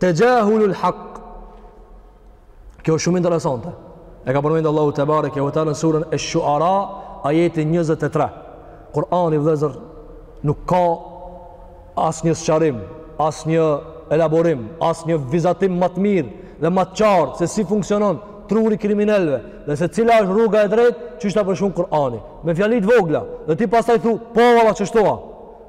Texhahulul hak. Kjo është shumë interesante. E ka përmendur Allahu te bareke ve teala në surën Esh-Shu'ara, ajeti 23. Kur'ani vëllezër nuk ka asnjë sqarim, asnjë elaborim, asnjë vizatim më të mirë dhe më të qartë se si funksionon truri i kriminelëve dhe se cila është rruga e drejtë, qysh ta përshkruan Kur'ani. Me fjali të vogla, dhe ti pastaj thu, po valla qështu o.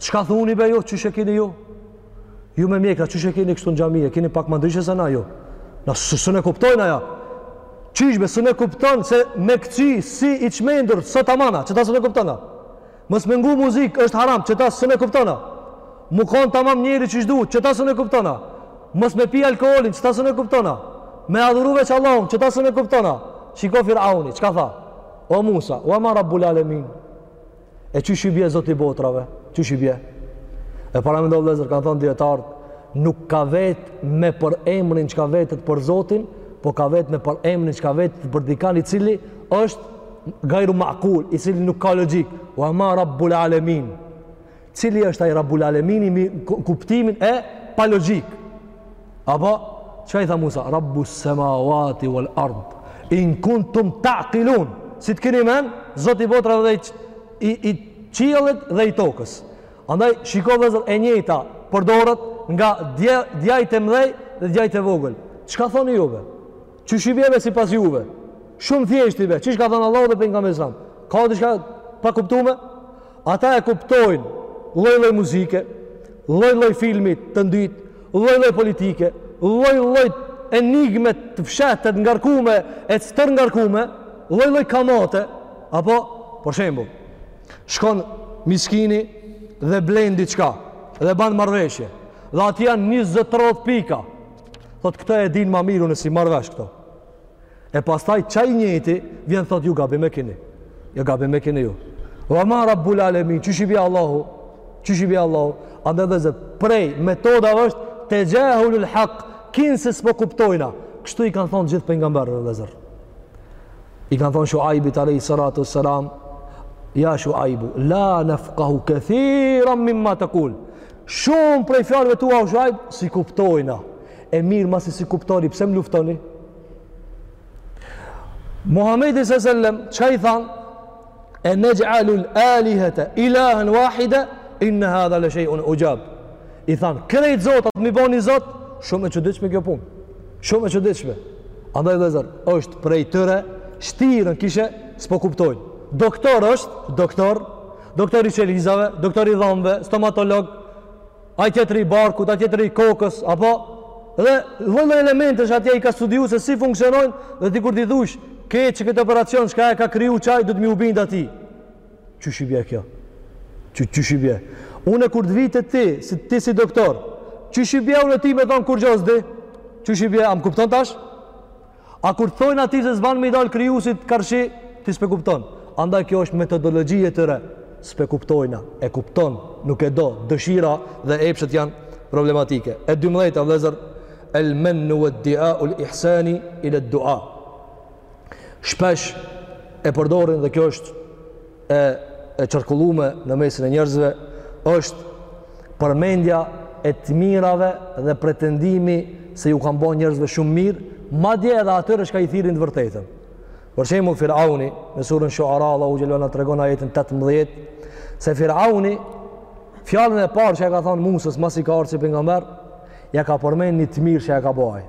Çka thuni be ju, qysh e keni ju? Ju me mjekra, qysh e keni kështu në xhami, e keni pak më ndryshe se na ju? Na s'un e kuptojmë aja. Qysh be, s'un e kupton se me këcy si i çmendur, s'është tamam a, qita s'un e kupton. Mos me ngu muzikë është haram, qita s'un e kupton. Me kon tamam njeri qysh duhet, qita s'un e kupton. Mos me pi alkoholin, qita s'un e kupton. Me adhuru veç Allahun, qita s'un e kupton. Shiko Firauni, çka tha? O Musa, ue ma rabbul alemin. E qysh i bje zoti i botrave? Qysh i bje? E para mendo vëllezër, kanë thonë dijetarët, nuk ka vet me përemrin çka vetet për zotin, po ka vet me përemrin çka vetet për dikan i cili është gajru makul, i cili nuk ka logjikë, ue ma rabbul alemin. Cili është ai rabbul alemin n'kuptimin e pa logjikë. Apo, çka i tha Musa? Rabbu semawati wal ard, in kuntum ta'kilun. Si të kini men, zoti i botra dhe i, i qiellit dhe i tokës. Andaj, shiko vëllezër e njëjta përdoret nga dje, djajt e mdhej dhe djajt e vogël. Çka thoni ju be? Qysh i bje be sipas juve? Shumë thjesht i bje, qysh ka thonë Allahu dhe Pejgamberi alejhi selam? Ka diçka pakuptume? Ata e kuptojnë lloj-lloj muzike, lloj-lloj filmi të ndytë, lloj-lloj politike, lloj-lloj enigme të fshehtë, të ngarkume e të stërngarkume, lloj-lloj kamate, apo për shembull, shkon miskini dhe blen diçka dhe ban marrëveshje. Dhe aty janë 20-30 pika. Thotë këta e dinë ma mirë, unë s'i marr vesh këto. E pastaj qaj njëjti vjen thot ju gabim e kini. Jo gabim e kini ju. Wa ma rabbul alamin, qysh i bi Allahu? Qysh i bi Allahu? Andaj vëllezër prej metodave është tejahulul haq, kinse s'po kuptojna. Kështu i kanë thonë gjithë pejgamberëve vëllezër. I kanë thonë Shuaibit alayhi salatu wassalam, ja Shuaibu, la nafqahu kathiran mimma taqul. Shumë prej fjalëve tua o Shuaib s'i kuptojna. E mirë masi s'i kuptoni, pse më luftoni? Muhammedi së sellem, çka i thanë? E nexh'alul alihete ilahen wahida, inne hadha leshej'un uxhab. I thanë, krejt zotat, m'i bo ni zot, shumë e çuditshme kjo punë. Shumë e çuditshme. Andaj vëllezër, është prej tyre, shtiren kishe, s'po kuptojnë. Doktor është, doktor, doktor i qelizave, doktor i dhamve, stomatolog, ai tjetri i barkut, ai tjetri i kokës, apo dhe lloj-lloj elementesh atje i ka studiu se si funksionojnë dhe ti kur t'i thush, ke që këtë operacion çka e ka kriju qaj duhet me iu bind atij. Qysh i bie kjo? Qy qysh i bie? Unë kur të vi te ti, si ti si doktor, qysh i bie unë ty me thon kurgjo s'di? Qysh i bie? A m'kupton tash? A kur të thojna ty se s'ban me i dalë krijuesit karshi, ti s'pe kupton. Andaj kjo është metodologji e tyre. S'pe kuptojna, e kupton, nuk e do, dëshira dhe epshet janë problematike. E 12-ta vëllezër, el mennu wad-di'a'u al-ihsani ila ad-du'a. Shpesh e përdorin dhe kjo është e e qarkullume në mesin e njerëzve është përmendja e të mirave dhe pretendimi se ju kanë ba njerëzve shumë mirë, madje edhe atyre çka i thirrin të vërtetën. Për shembull Firauni në surën Shuara Allahu xhelal na tregon ajetin 18 se Firauni fjalën e parë që ja ka thanë Musës masi ka ardh si pejgamber, ja ka përmend një të mirë që ja ka ba aj.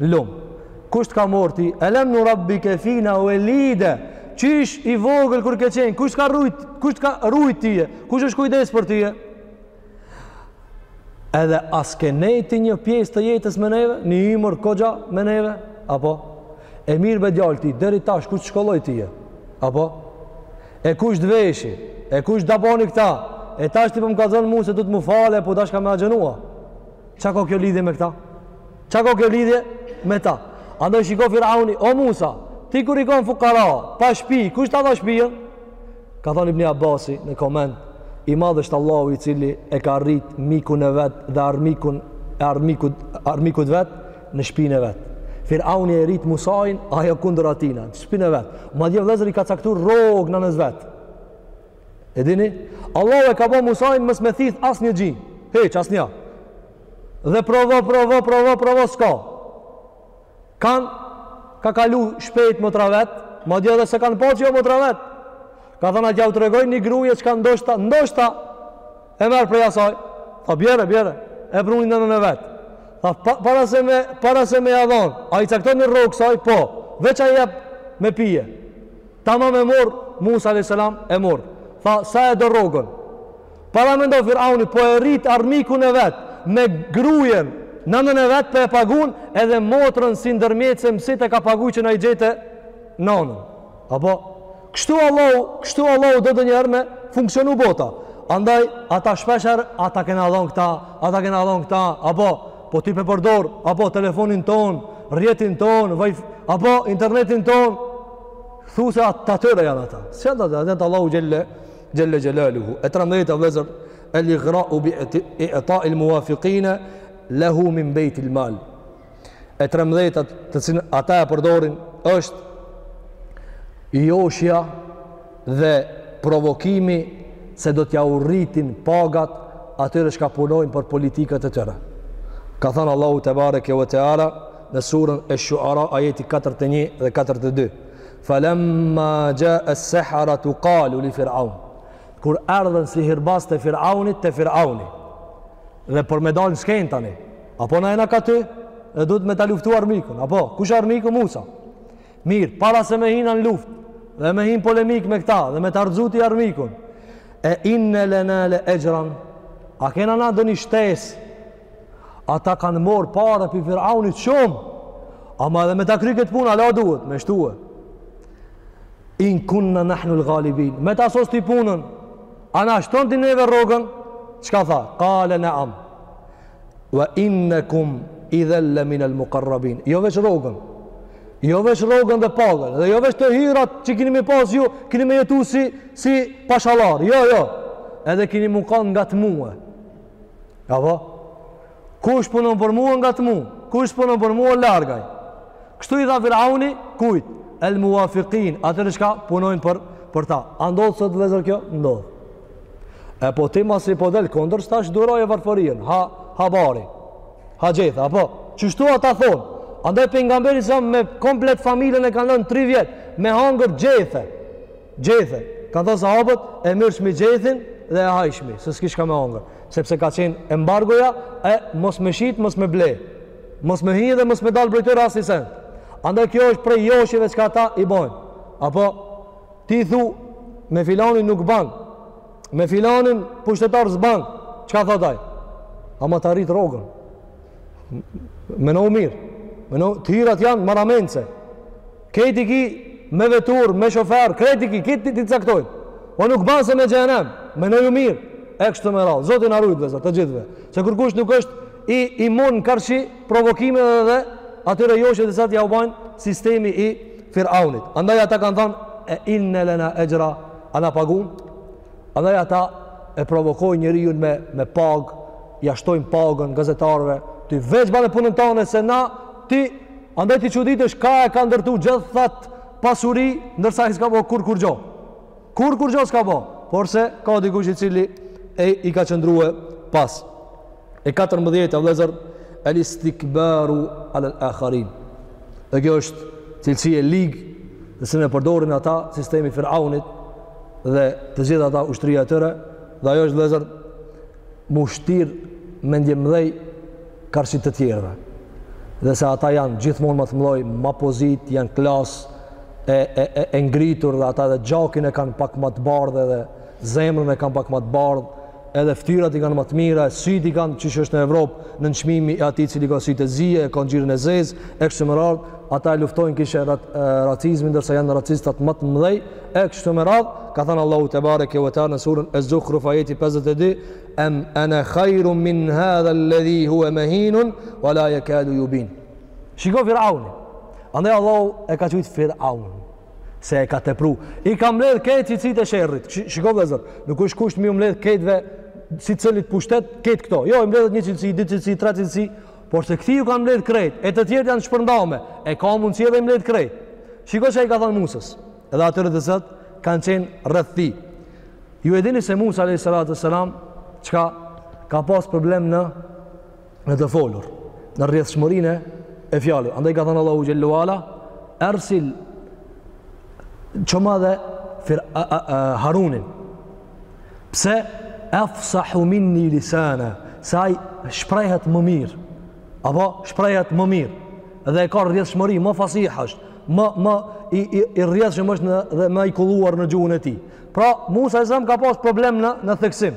Lum. Kush t'ka marr ty? Elem nurabbike fina uelida. Qysh i vogël kur ke qenë? Kush t'ka rujt? Kush t'ka rujt ty? Kush është kujdes për ty? Edhe a s'ke nejt ti një pjesë të jetës me neve, një ymër koxha me neve, apo? E mirë be djal ty, deri tash, kush të shkolloj ty? Apo? E kush të veshi? E kush ta boni këta? E tash ti po më kallzon mu se duhet m'u fal e po dashka me agjinu a. Qa ka kjo lidhje me këta? Çka ka kjo lidhje me ta? Andaj shiko Firauni, o Musa, ti kur i kon fukara, pa shpi, kush ta dha shpijën? Ka thonë Ibni Abasi në koment, i madh është Allahu i cili e ka rrit mikun e vet dhe armikun e armikut armikut vet në shpinën e vet. Firauni e rrit Musain, ajo kundër atina, në shpinën e vet. Madje vëllezër i ka caktu rrogë nanës vet. E dini? Allahu e ka bo Musain mos me thith asnjë gjin. Hiç asnjë. Dhe provo, provo, provo, provo, s'ka. Kan, ka kalu shpejt motra e vet, madje edhe s'e kanë pa që o motra e vet. Ka thënë a t'jau tregoj një gruje çka ndoshta, ndoshta e merr prej asaj. Tha bjere, bjere, e pruni nanën e vet. Tha pa, para se me, para se me ja dhon, a i cakton ni rrogë asaj, po, veç a i jep me pije. Tamam e murr, Musa a.s. e murr. Tha, sa e do rrogën? Paramendo Firauni po e rrit armikun e vet me grujen, nënën e vet po e pagun edhe motrën si ndërmjetësuese e ka pagu që na i gjete nënën. Apo kështu Allahu, kështu Allahu do ndonjëherë me funksionu bota. Andaj ata shpeshherë a ta kena dhon këta, a ta kena dhon këta, apo po ti p'e përdor, apo telefonin tonë, rrjetin tonë, vajf, apo internetin tonë. Thu se ata të tyre janë ata. Si ata të, ata të Allahu xhelle, Xhelle xhelaluhu. E trembëdhjeta vëllezër, el-igrau bi itail muvafikine lehu min bejtil mal. E trembëdhjeta të cilën ata e përdorin, është joshja dhe provokimi se do t'jau rritin pagat atyre çka punojnë për politikat e tyre. Ka thënë Allahu tebareke ve teala në suren Shuara ajeti 41 dhe 42. Falamma ja'a as-saharatu qalu li fir'aun. Kur erdhën sihirbazët e Firaunit te Firauni. Dhe për me dalë në skenë tani. Apo na jena kah ty? Dhe duhet me ta luftu armikun. Apo, kush armiku? Musa. Mirë, para se me hinë në luftë, dhe me hinë polemikë me këta, dhe me ta rrëzu ty armikun, e inne lena le exhren, a kena na ndonjë shtesë, Ata kanë marrë pare prej Firaunit shumë, ama edhe me ta kry këtë punë, ala duhet, me shtu. In kunna nahnu l'galibin, me ta sos ty punën, a na shton ti neve rrogën? Çka tha? Kale neam. Wa innakum idhan lamin al muqarrabin. Jo veç rrogën. Jo veç rrogën dhe pagën, dhe jo veç të hyrat që keni me pas ju, keni me jetu si si pashallar. Jo, jo. Edhe keni me kanë ngat mua. Apo, kush punon për mua ngat mu, kush punon për mua largaj. Kështu i tha Firauni kujt? El muafiqin, atyre çka punojnë për për ta. A ndodh sot vëllezër kjo? Ndodh. E po ti masi po del kondër, tash duroje varfërinë, ha, ha bari, ha gjethe, apo, qështu ata thonë, andaj Pejgamberi s.a.v.s. me komplet familjen e kanë lënë tri vjet, me hangër gjethe, Gjethe, kanë thënë sahabët, e mirshmi gjethin dhe e hajshmi, se s'kish çka me hongër, sepse ka qenë embargoja e mos me shit, mos me ble, mos me hi dhe mos me dalë prej tyre asni sen. Andaj kjo është prej joshjeve çka ata i bojnë. Apo, ti thu, me filanin nuk ban, me filanin pushtetar s'ban, çka thot ai? Ama ta rrit rrogën. Menoju mirë. Meno, të hyrat janë marramendëse. Kejt i ki me veturë, me shofer, krejt i ki, kejt t'i caktojnë. Po nuk ban se me xhehenem. Menoju mirë. E kështu me radhë. Zoti na rujt vëllezër, të gjithve. Se kërkush nuk është imun karshi provokimeve edhe atyre joshjeve të cilat ja u bajnë sistemi i firaunit. Andaj ata kanë thonë, e inne lena le exhra, a na pagun? Andaj ata e provokojnë njeriun me, me pagë, ja shtojnë pagën gazetarëve, ti veç bane punën tane se na, ti, andaj ti çuditesh ka e ka ndërtu gjithë atë pasuri, ndërsa ai s'ka bo kurkurgjo. Kurkurgjo s'ka bo, por se ka dikush i cili i ka qëndrue pas. E katërmbëdhjeta vëllezër el istikbaru ala al akharin. Dhe kjo është cilësi e ligë të cilën e përdorin ata sistemi i Firaunit dhe të gjitha ata ushtria e tyre dhe ajo është vëllezër m'u shtir mendjemëdhej karshi të tjerëve. Dhe se ata janë gjithmonë ma të mëdhoj, me pozitë, janë klasë e, e, e, e ngritur dhe ata edhe gjakin e kanë pak ma të bardhë edhe zemrën e kanë pak ma të bardhë Edhe ftyrat i kanë ma të mira, sytë i kanë qysh është në Evropë, nënçmimi i atij i cili ka sytë e zi, e ka ngjyrën e zezë, e kështu me radhë, ata e luftojnë kishe rat, racizmin, ndërsa janë racistat ma të mdhej, e kështu me radhë, ka thënë Allahu tebareke ve teala në surën Ez-Zukhruf ajeti 52, em ene khajru min hadhel ledhi huve mehinun, wa la jekadu jubin. Shiko Firauni, andaj Allahu e ka qujt Firaun. se e ka tepru i ka mbledh kejt cilësitë e sherrit shiko vëllezër nuk është kusht m'iu mbledh kejtve secilit pushtet kejt këto jo i mbledhet një cilësi, dy cilësi, tre cilësi por se këtij iu kanë mbledh krejt e të tjerët janë shpërndame e ka mundësi edhe i mbledh krejt shiko çka i ka thonë Musës edhe atyre të cilët kanë qenë rreth tij ju e dini se Musa a.s. çka ka pas problem në në të folur, në rrjedhshmërinë e fjalës. Andaj ka thënë Allahu xhel-le ue ala, "Ersil çoma dhe fir a, a, a, Harunin." Pse efsahu minni lisana, se ai shprehet më mirë. Apo shprehet më mirë dhe e ka rrjedhshmëri më fasih asht, më më i i, i rrjedhshëm është edhe më i kulluar në gjuhën e tij. Pra Musa alejhi selam ka pas problem në në theksim.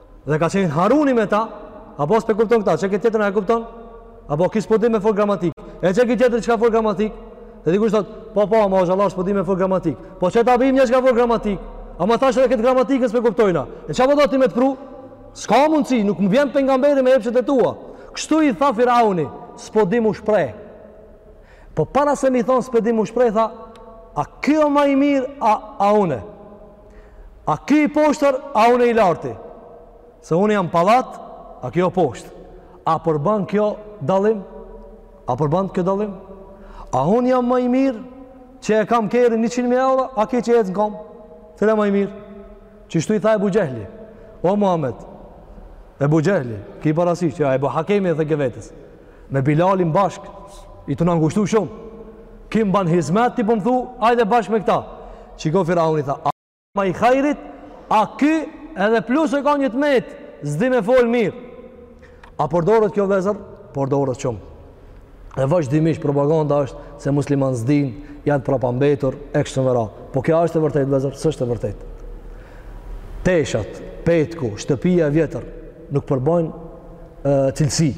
Dhe ka qenë Haruni me ta, apo s'pe kupton këta, qe këtë tjetrin a e kupton? Apo ky s'po di me fol gramatik? E qe ky tjetër që ka fol gramatik? Dhe dikush thot, po po, ama hoxhallarë s'po di me fol gramatik. Po qe ta bijmë një që ka fol gramatik? Ama thash edhe këtë gramatikën s'pe kuptojna. E çka po do ti me të pru? S'ka mundësi, nuk vjen pejgamberi me epshet e tua. Kështu i tha Firauni, s'po di mu shprej. Po para se me i thanë s'po di mu shprej, tha, a ky o ma i mirë, a, a une? A ky i poshtër, a unë i larti? Se unë jam n'pallat, a ky o poshtë? A përban kjo dallim? A përban kjo dallim? A unë jam më i mirë që e kam kerrin 100.000 euro, a ky që ec në kom? Cili më i mirë? Qështu i tha Ebu Xhehli: O Muhammed, Ebu Xhehli, ki parasysh, ja, Ebu Hakemi i thojke vetes. Me Bilalin bashk, je tu na ngushtu shumë. Ky m'ban hizmet, ti po më thu, hajde bashk me këta. Qiko Firauni tha, a ma i hajrit, a ky edhe plus e ka një të metë, s'di me folë mirë. A përdoret kjo vllezër? Përdoret shumë. E vazhdimisht propaganda është se muslimanët s'dinë, janë prapambetur, e kështu me radhë. Po kjo a është e vërtet, vllezër, s'është e vërtet. Teshat, petku, shtëpia e vjetër, Nuk përbajnë e, cilësi.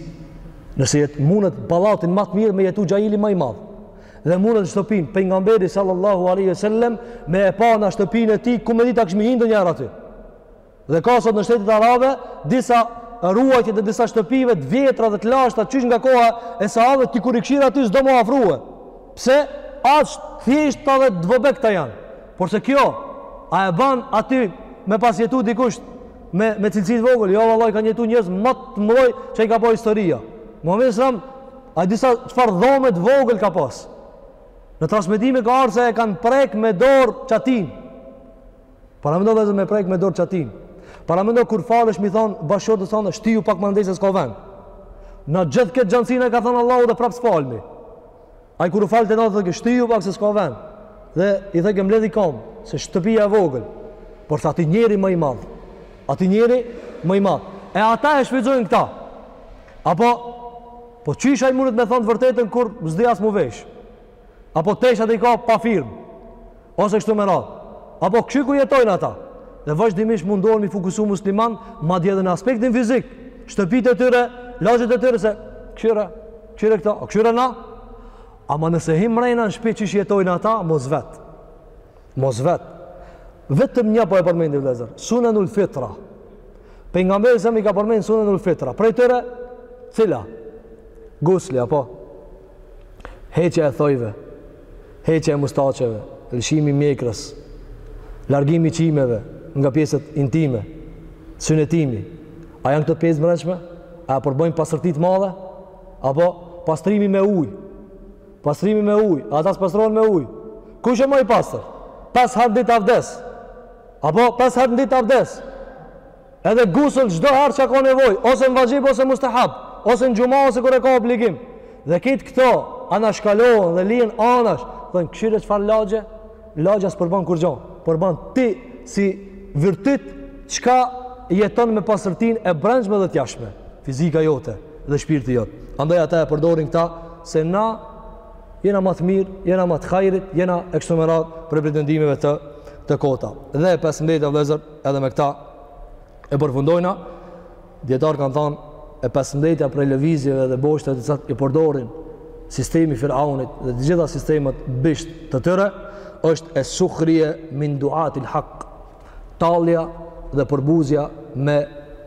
Nëse jet, mundet n'pallatin ma të mirë me jetu xhahili ma i madh. Dhe mundet shtëpin, pejgamberi sallallahu aleyhi sallem, me e pa na shtëpinë e tij, ku me ditë a kish me hi ndonjëri aty. Dhe ka sot në shtetet arabe, disa ruajtje të disa shtëpive të vjetra dhe të lashta, qysh nga koha e sahabëve, ti kur i kshir aty, s'do mu afru. Pse? Aq të thjeshta dhe t'vobekta janë. Por se kjo, a e ban aty me pas jetu dikush Me me cilësi të vogël, jo vallai kanë jetuar njerëz më të mëdhoj që i ka bërë historia. Muhamedi sallallahu alaihi wasallam a e di se çfarë dhome të vogël ka pas. Në transmetime ka ardhur se e kanë prek me dorë çatin. Paramendo vllezër me prek me dorë çatin. Paramendo kur falesh me i thon bashkëshortes shtyju pak m'andej se s'ka vend. Ne gjithë këtë gjanësi na e ka dhënë Allahu dhe prapë s'falemi. Ai kur u falte natën thoke shtyju pak se s'ka vend. Dhe i thoke mbledhi komt, se shtëpia e vogël. Por tha aty njeri më i madh. Aty njeri më i madh. E ata e shfrytëzojnë këta. Apo po qysh ai mundet me thon të vërtetën kur s'di as mu vesh. Apo teshat i ka pa firmë. Ose kështu me radhë. Apo kështu ku jetojnë ata. Dhe vazhdimisht mundohen mi fokusu musliman, madje edhe në aspektin fizik. Shtëpit e tyre, lagjet e tyre, se kshyre, kshyre këta, o kshyrna. Ama nëse hym mrena në shpi qysh jetojnë ata, mos vet. Mos vet. Vetëm nja po e përmendi vllezër. Sunenul fitra. Pejgamberi i ka përmend sunenul fitra. Prej tyre, cila? Gusli, apo? heqja e thojve, heqja e mustaqeve, lëshimi i mjekrës, largimi i qimeve nga pjesët intime, synetimi, a janë këto pjesë mrendshme, a përbëjnë pastërti të madhe, apo pastrimi me uj, pastrimi me uj, ata s'pastrohen me uj, kush është ma i pastër, pesë herë ditë avdes, apo pesë herë ditë avdes, Edhe gusl çdo herë çka ka nevojë, ose vaxhib ose mustahab, ose në xhuma ose kur e ka obligim. Dhe krejt këto anashkalohen dhe lihen anash, thonë kshyre çfarë lagje? Lagja s'po bën kurgjë, por bën ti si virtyt çka jeton me pastërtinë e brendshme dhe të jashtme, fizika jote dhe shpirti jot. Andaj ata e përdorin këta se na jena ma të mirë, jena më të hajrit, jena eksumerat prej pretendimeve të kota. Dhe e pesëmdheta vllezër, Edhe me këta e përfundojna, dijetarët kanë thanë e pesëmdhetja prej lëvizjeve dhe boshteve të cilat i përdorin sistemi i Firaunit dhe të gjitha sistemet bisht të tyre, është e sukhrije min duatil hak, tallja dhe përbuzja me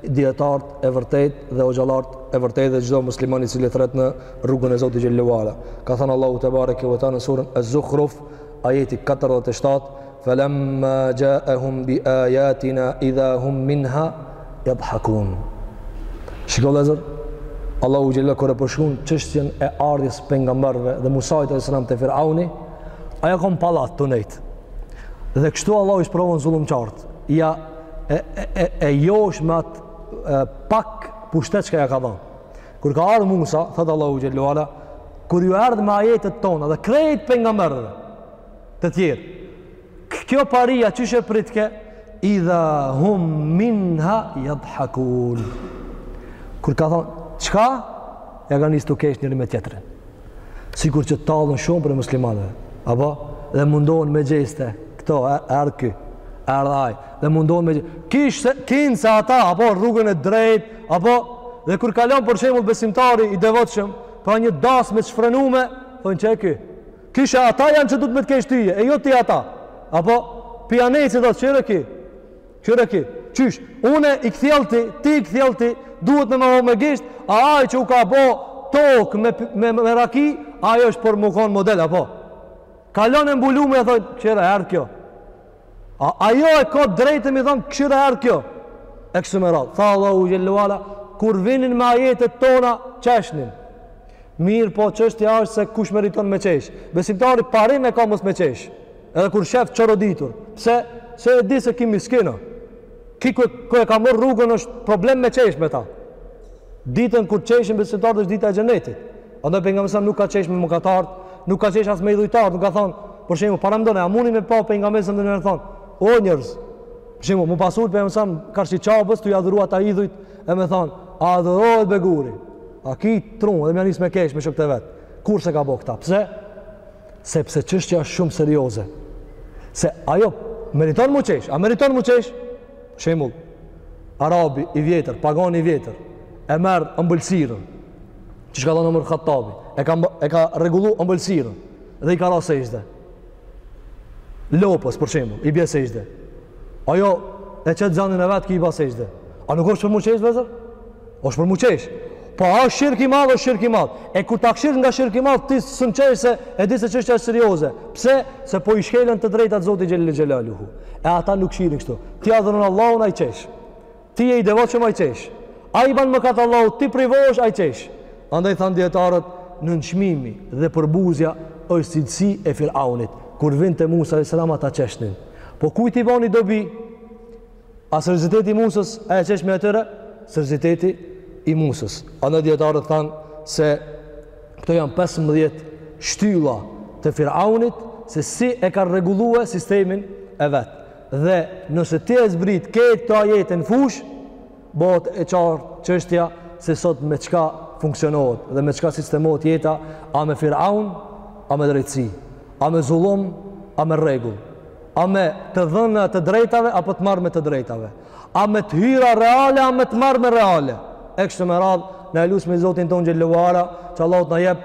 dijetarët e vërtet dhe hoxhallarët e vërtet dhe çdo musliman i cili thret në rrugën e Zotit xhelle ue ala. Ka thanë Allahu tebareke ve teala në surën e zukhruf, Ajeti 47 Falamma ja'ahum bi ayatina idha hum minha yadhhakun. Shiko vëllazër, Allahu xhella kur e përshkruan çështjen e ardhjes së pejgamberëve dhe Musait alayhis salam te Firauni, a ja kanë pa llahtunë. Dhe kështu Allahu i sprovon zullumçart. Ja e, e, e, e josh me atë pak pushtet që ja ka dhënë. Kur ka ardhë Musa, thotë Allahu xhelle ue ala, kur ju erdh me ajetet tona dhe krejt pejgamberëve të tjerë, kjo paria qysh e pritke, idha hum minha yadhhakun. Kur ka thonë, çka? Ja kanë nis tu kesh njëri me tjetrin. Sikur që tallen shumë prej muslimanëve, apo? Dhe mundohen me gjeste, këto, e, erdh ky, erdh aj, dhe mundohen me gjeste, kishe se, kinë se ata, apo rrugën e drejtë, Apo, dhe kur kalon për shembull besimtari i devotshëm, pra një dasmë me çfrenume, thonë qyre ky. Kishe ata janë që duhet me të kesh tyje, e jo ti ata. Apo pianeci thotë qyre ky. Qyre ky. Qysh, unë i kthjellti, ti i kthjellti, duhet me më bo me gisht, a ai që u ka bo tokë me me, me raki, ai është për m'u kon model apo. Kalon e mbulumja thonë qyre erdh kjo. A ajo e ka drejtë me i thon kqyre erdh kjo? E kështu me radhë. Tha Allahu xhele ve ala, kur vinin me ajetet tona, qeshnin. Mirë, po çështja është se kush meriton me qesh. Besimtari parim e ka mos me qesh. Edhe kur shef çoroditur, pse se e di se ky miskin. Ky ku, ku e ka marr rrugën është problem me qesh me ta. Ditën kur qeshin besimtarët është dita e xhenetit. Andaj pejgamberi sa nuk ka qesh me mëkatar, nuk ka qesh as me idhujtar, nuk ka thon, për shembull, paramendo, a muni me pa pejgamberin sa ndonjë herë thon, o njerëz. Për shembull, mu pasur pejgamberi sa karshi Qabës tu i adhurua ata idhujt e me thon, a adhurohet be guri. A ki tru dhe me ia nis me kesh me shok të vet. Kurrë s'e ka bo këta? Pse? Sepse çështja është shumë serioze. Se ajo meriton m'u qesh, a meriton m'u qesh? Për shembull, Arabi i vjetër, pagani i vjetër, e merr ëmbëlsirën, siç ka thënë Omer Hatabi, e ka, e ka rregullu ëmbëlsirën, dhe i ka ra sexhde. Lopës, për shembull, i bje sexhde. Ajo e qet zanin e vet, ky i ba sexhde. A nuk është për m'u qesh, vëllezër? Është për m'u qesh. Po a është shirk i madh, është shirk i madh. E kur ta kqyr nga shirk i madh, ti s'mun çesh se e di se çështja është serioze. Pse? Se po i shkelen të drejtat Zotit xhele xhelaluhu. E ata nuk e kqyrin kështu. Ti adhuron Allahun ai çesh. Ti je i devotshëm ai qesh. Ai ban mëkat Allahut, ti privohesh ai qesh. Andaj thanë dietarët, nënçmimi dhe përbuzja është cilësi e Firaunit. Kur vinte Musa alayhis salam ata qeshnin. Po kujt i bani dobi? A serioziteti i Musës, a e qeshmja e atyre? Serioziteti i Musës. Andaj dietarët thanë se këto janë 15 shtylla të Firaunit se si e ka rregullue sistemin e vet. Dhe nëse ti e zbrit këtë këto ajete në fushë, bëhet e qartë çështja se sot me çka funksionohet dhe me çka sistemohet jeta, a me Firaun, a me drejtësi, a me zullum, a me rregull, a me të dhëna të drejtave apo të marrme të drejtave, a me të hyra reale, a me të marrme reale. E kështu me radhë, na e lusmi Zotin tonë xhele ve ala, që Allahu të na jep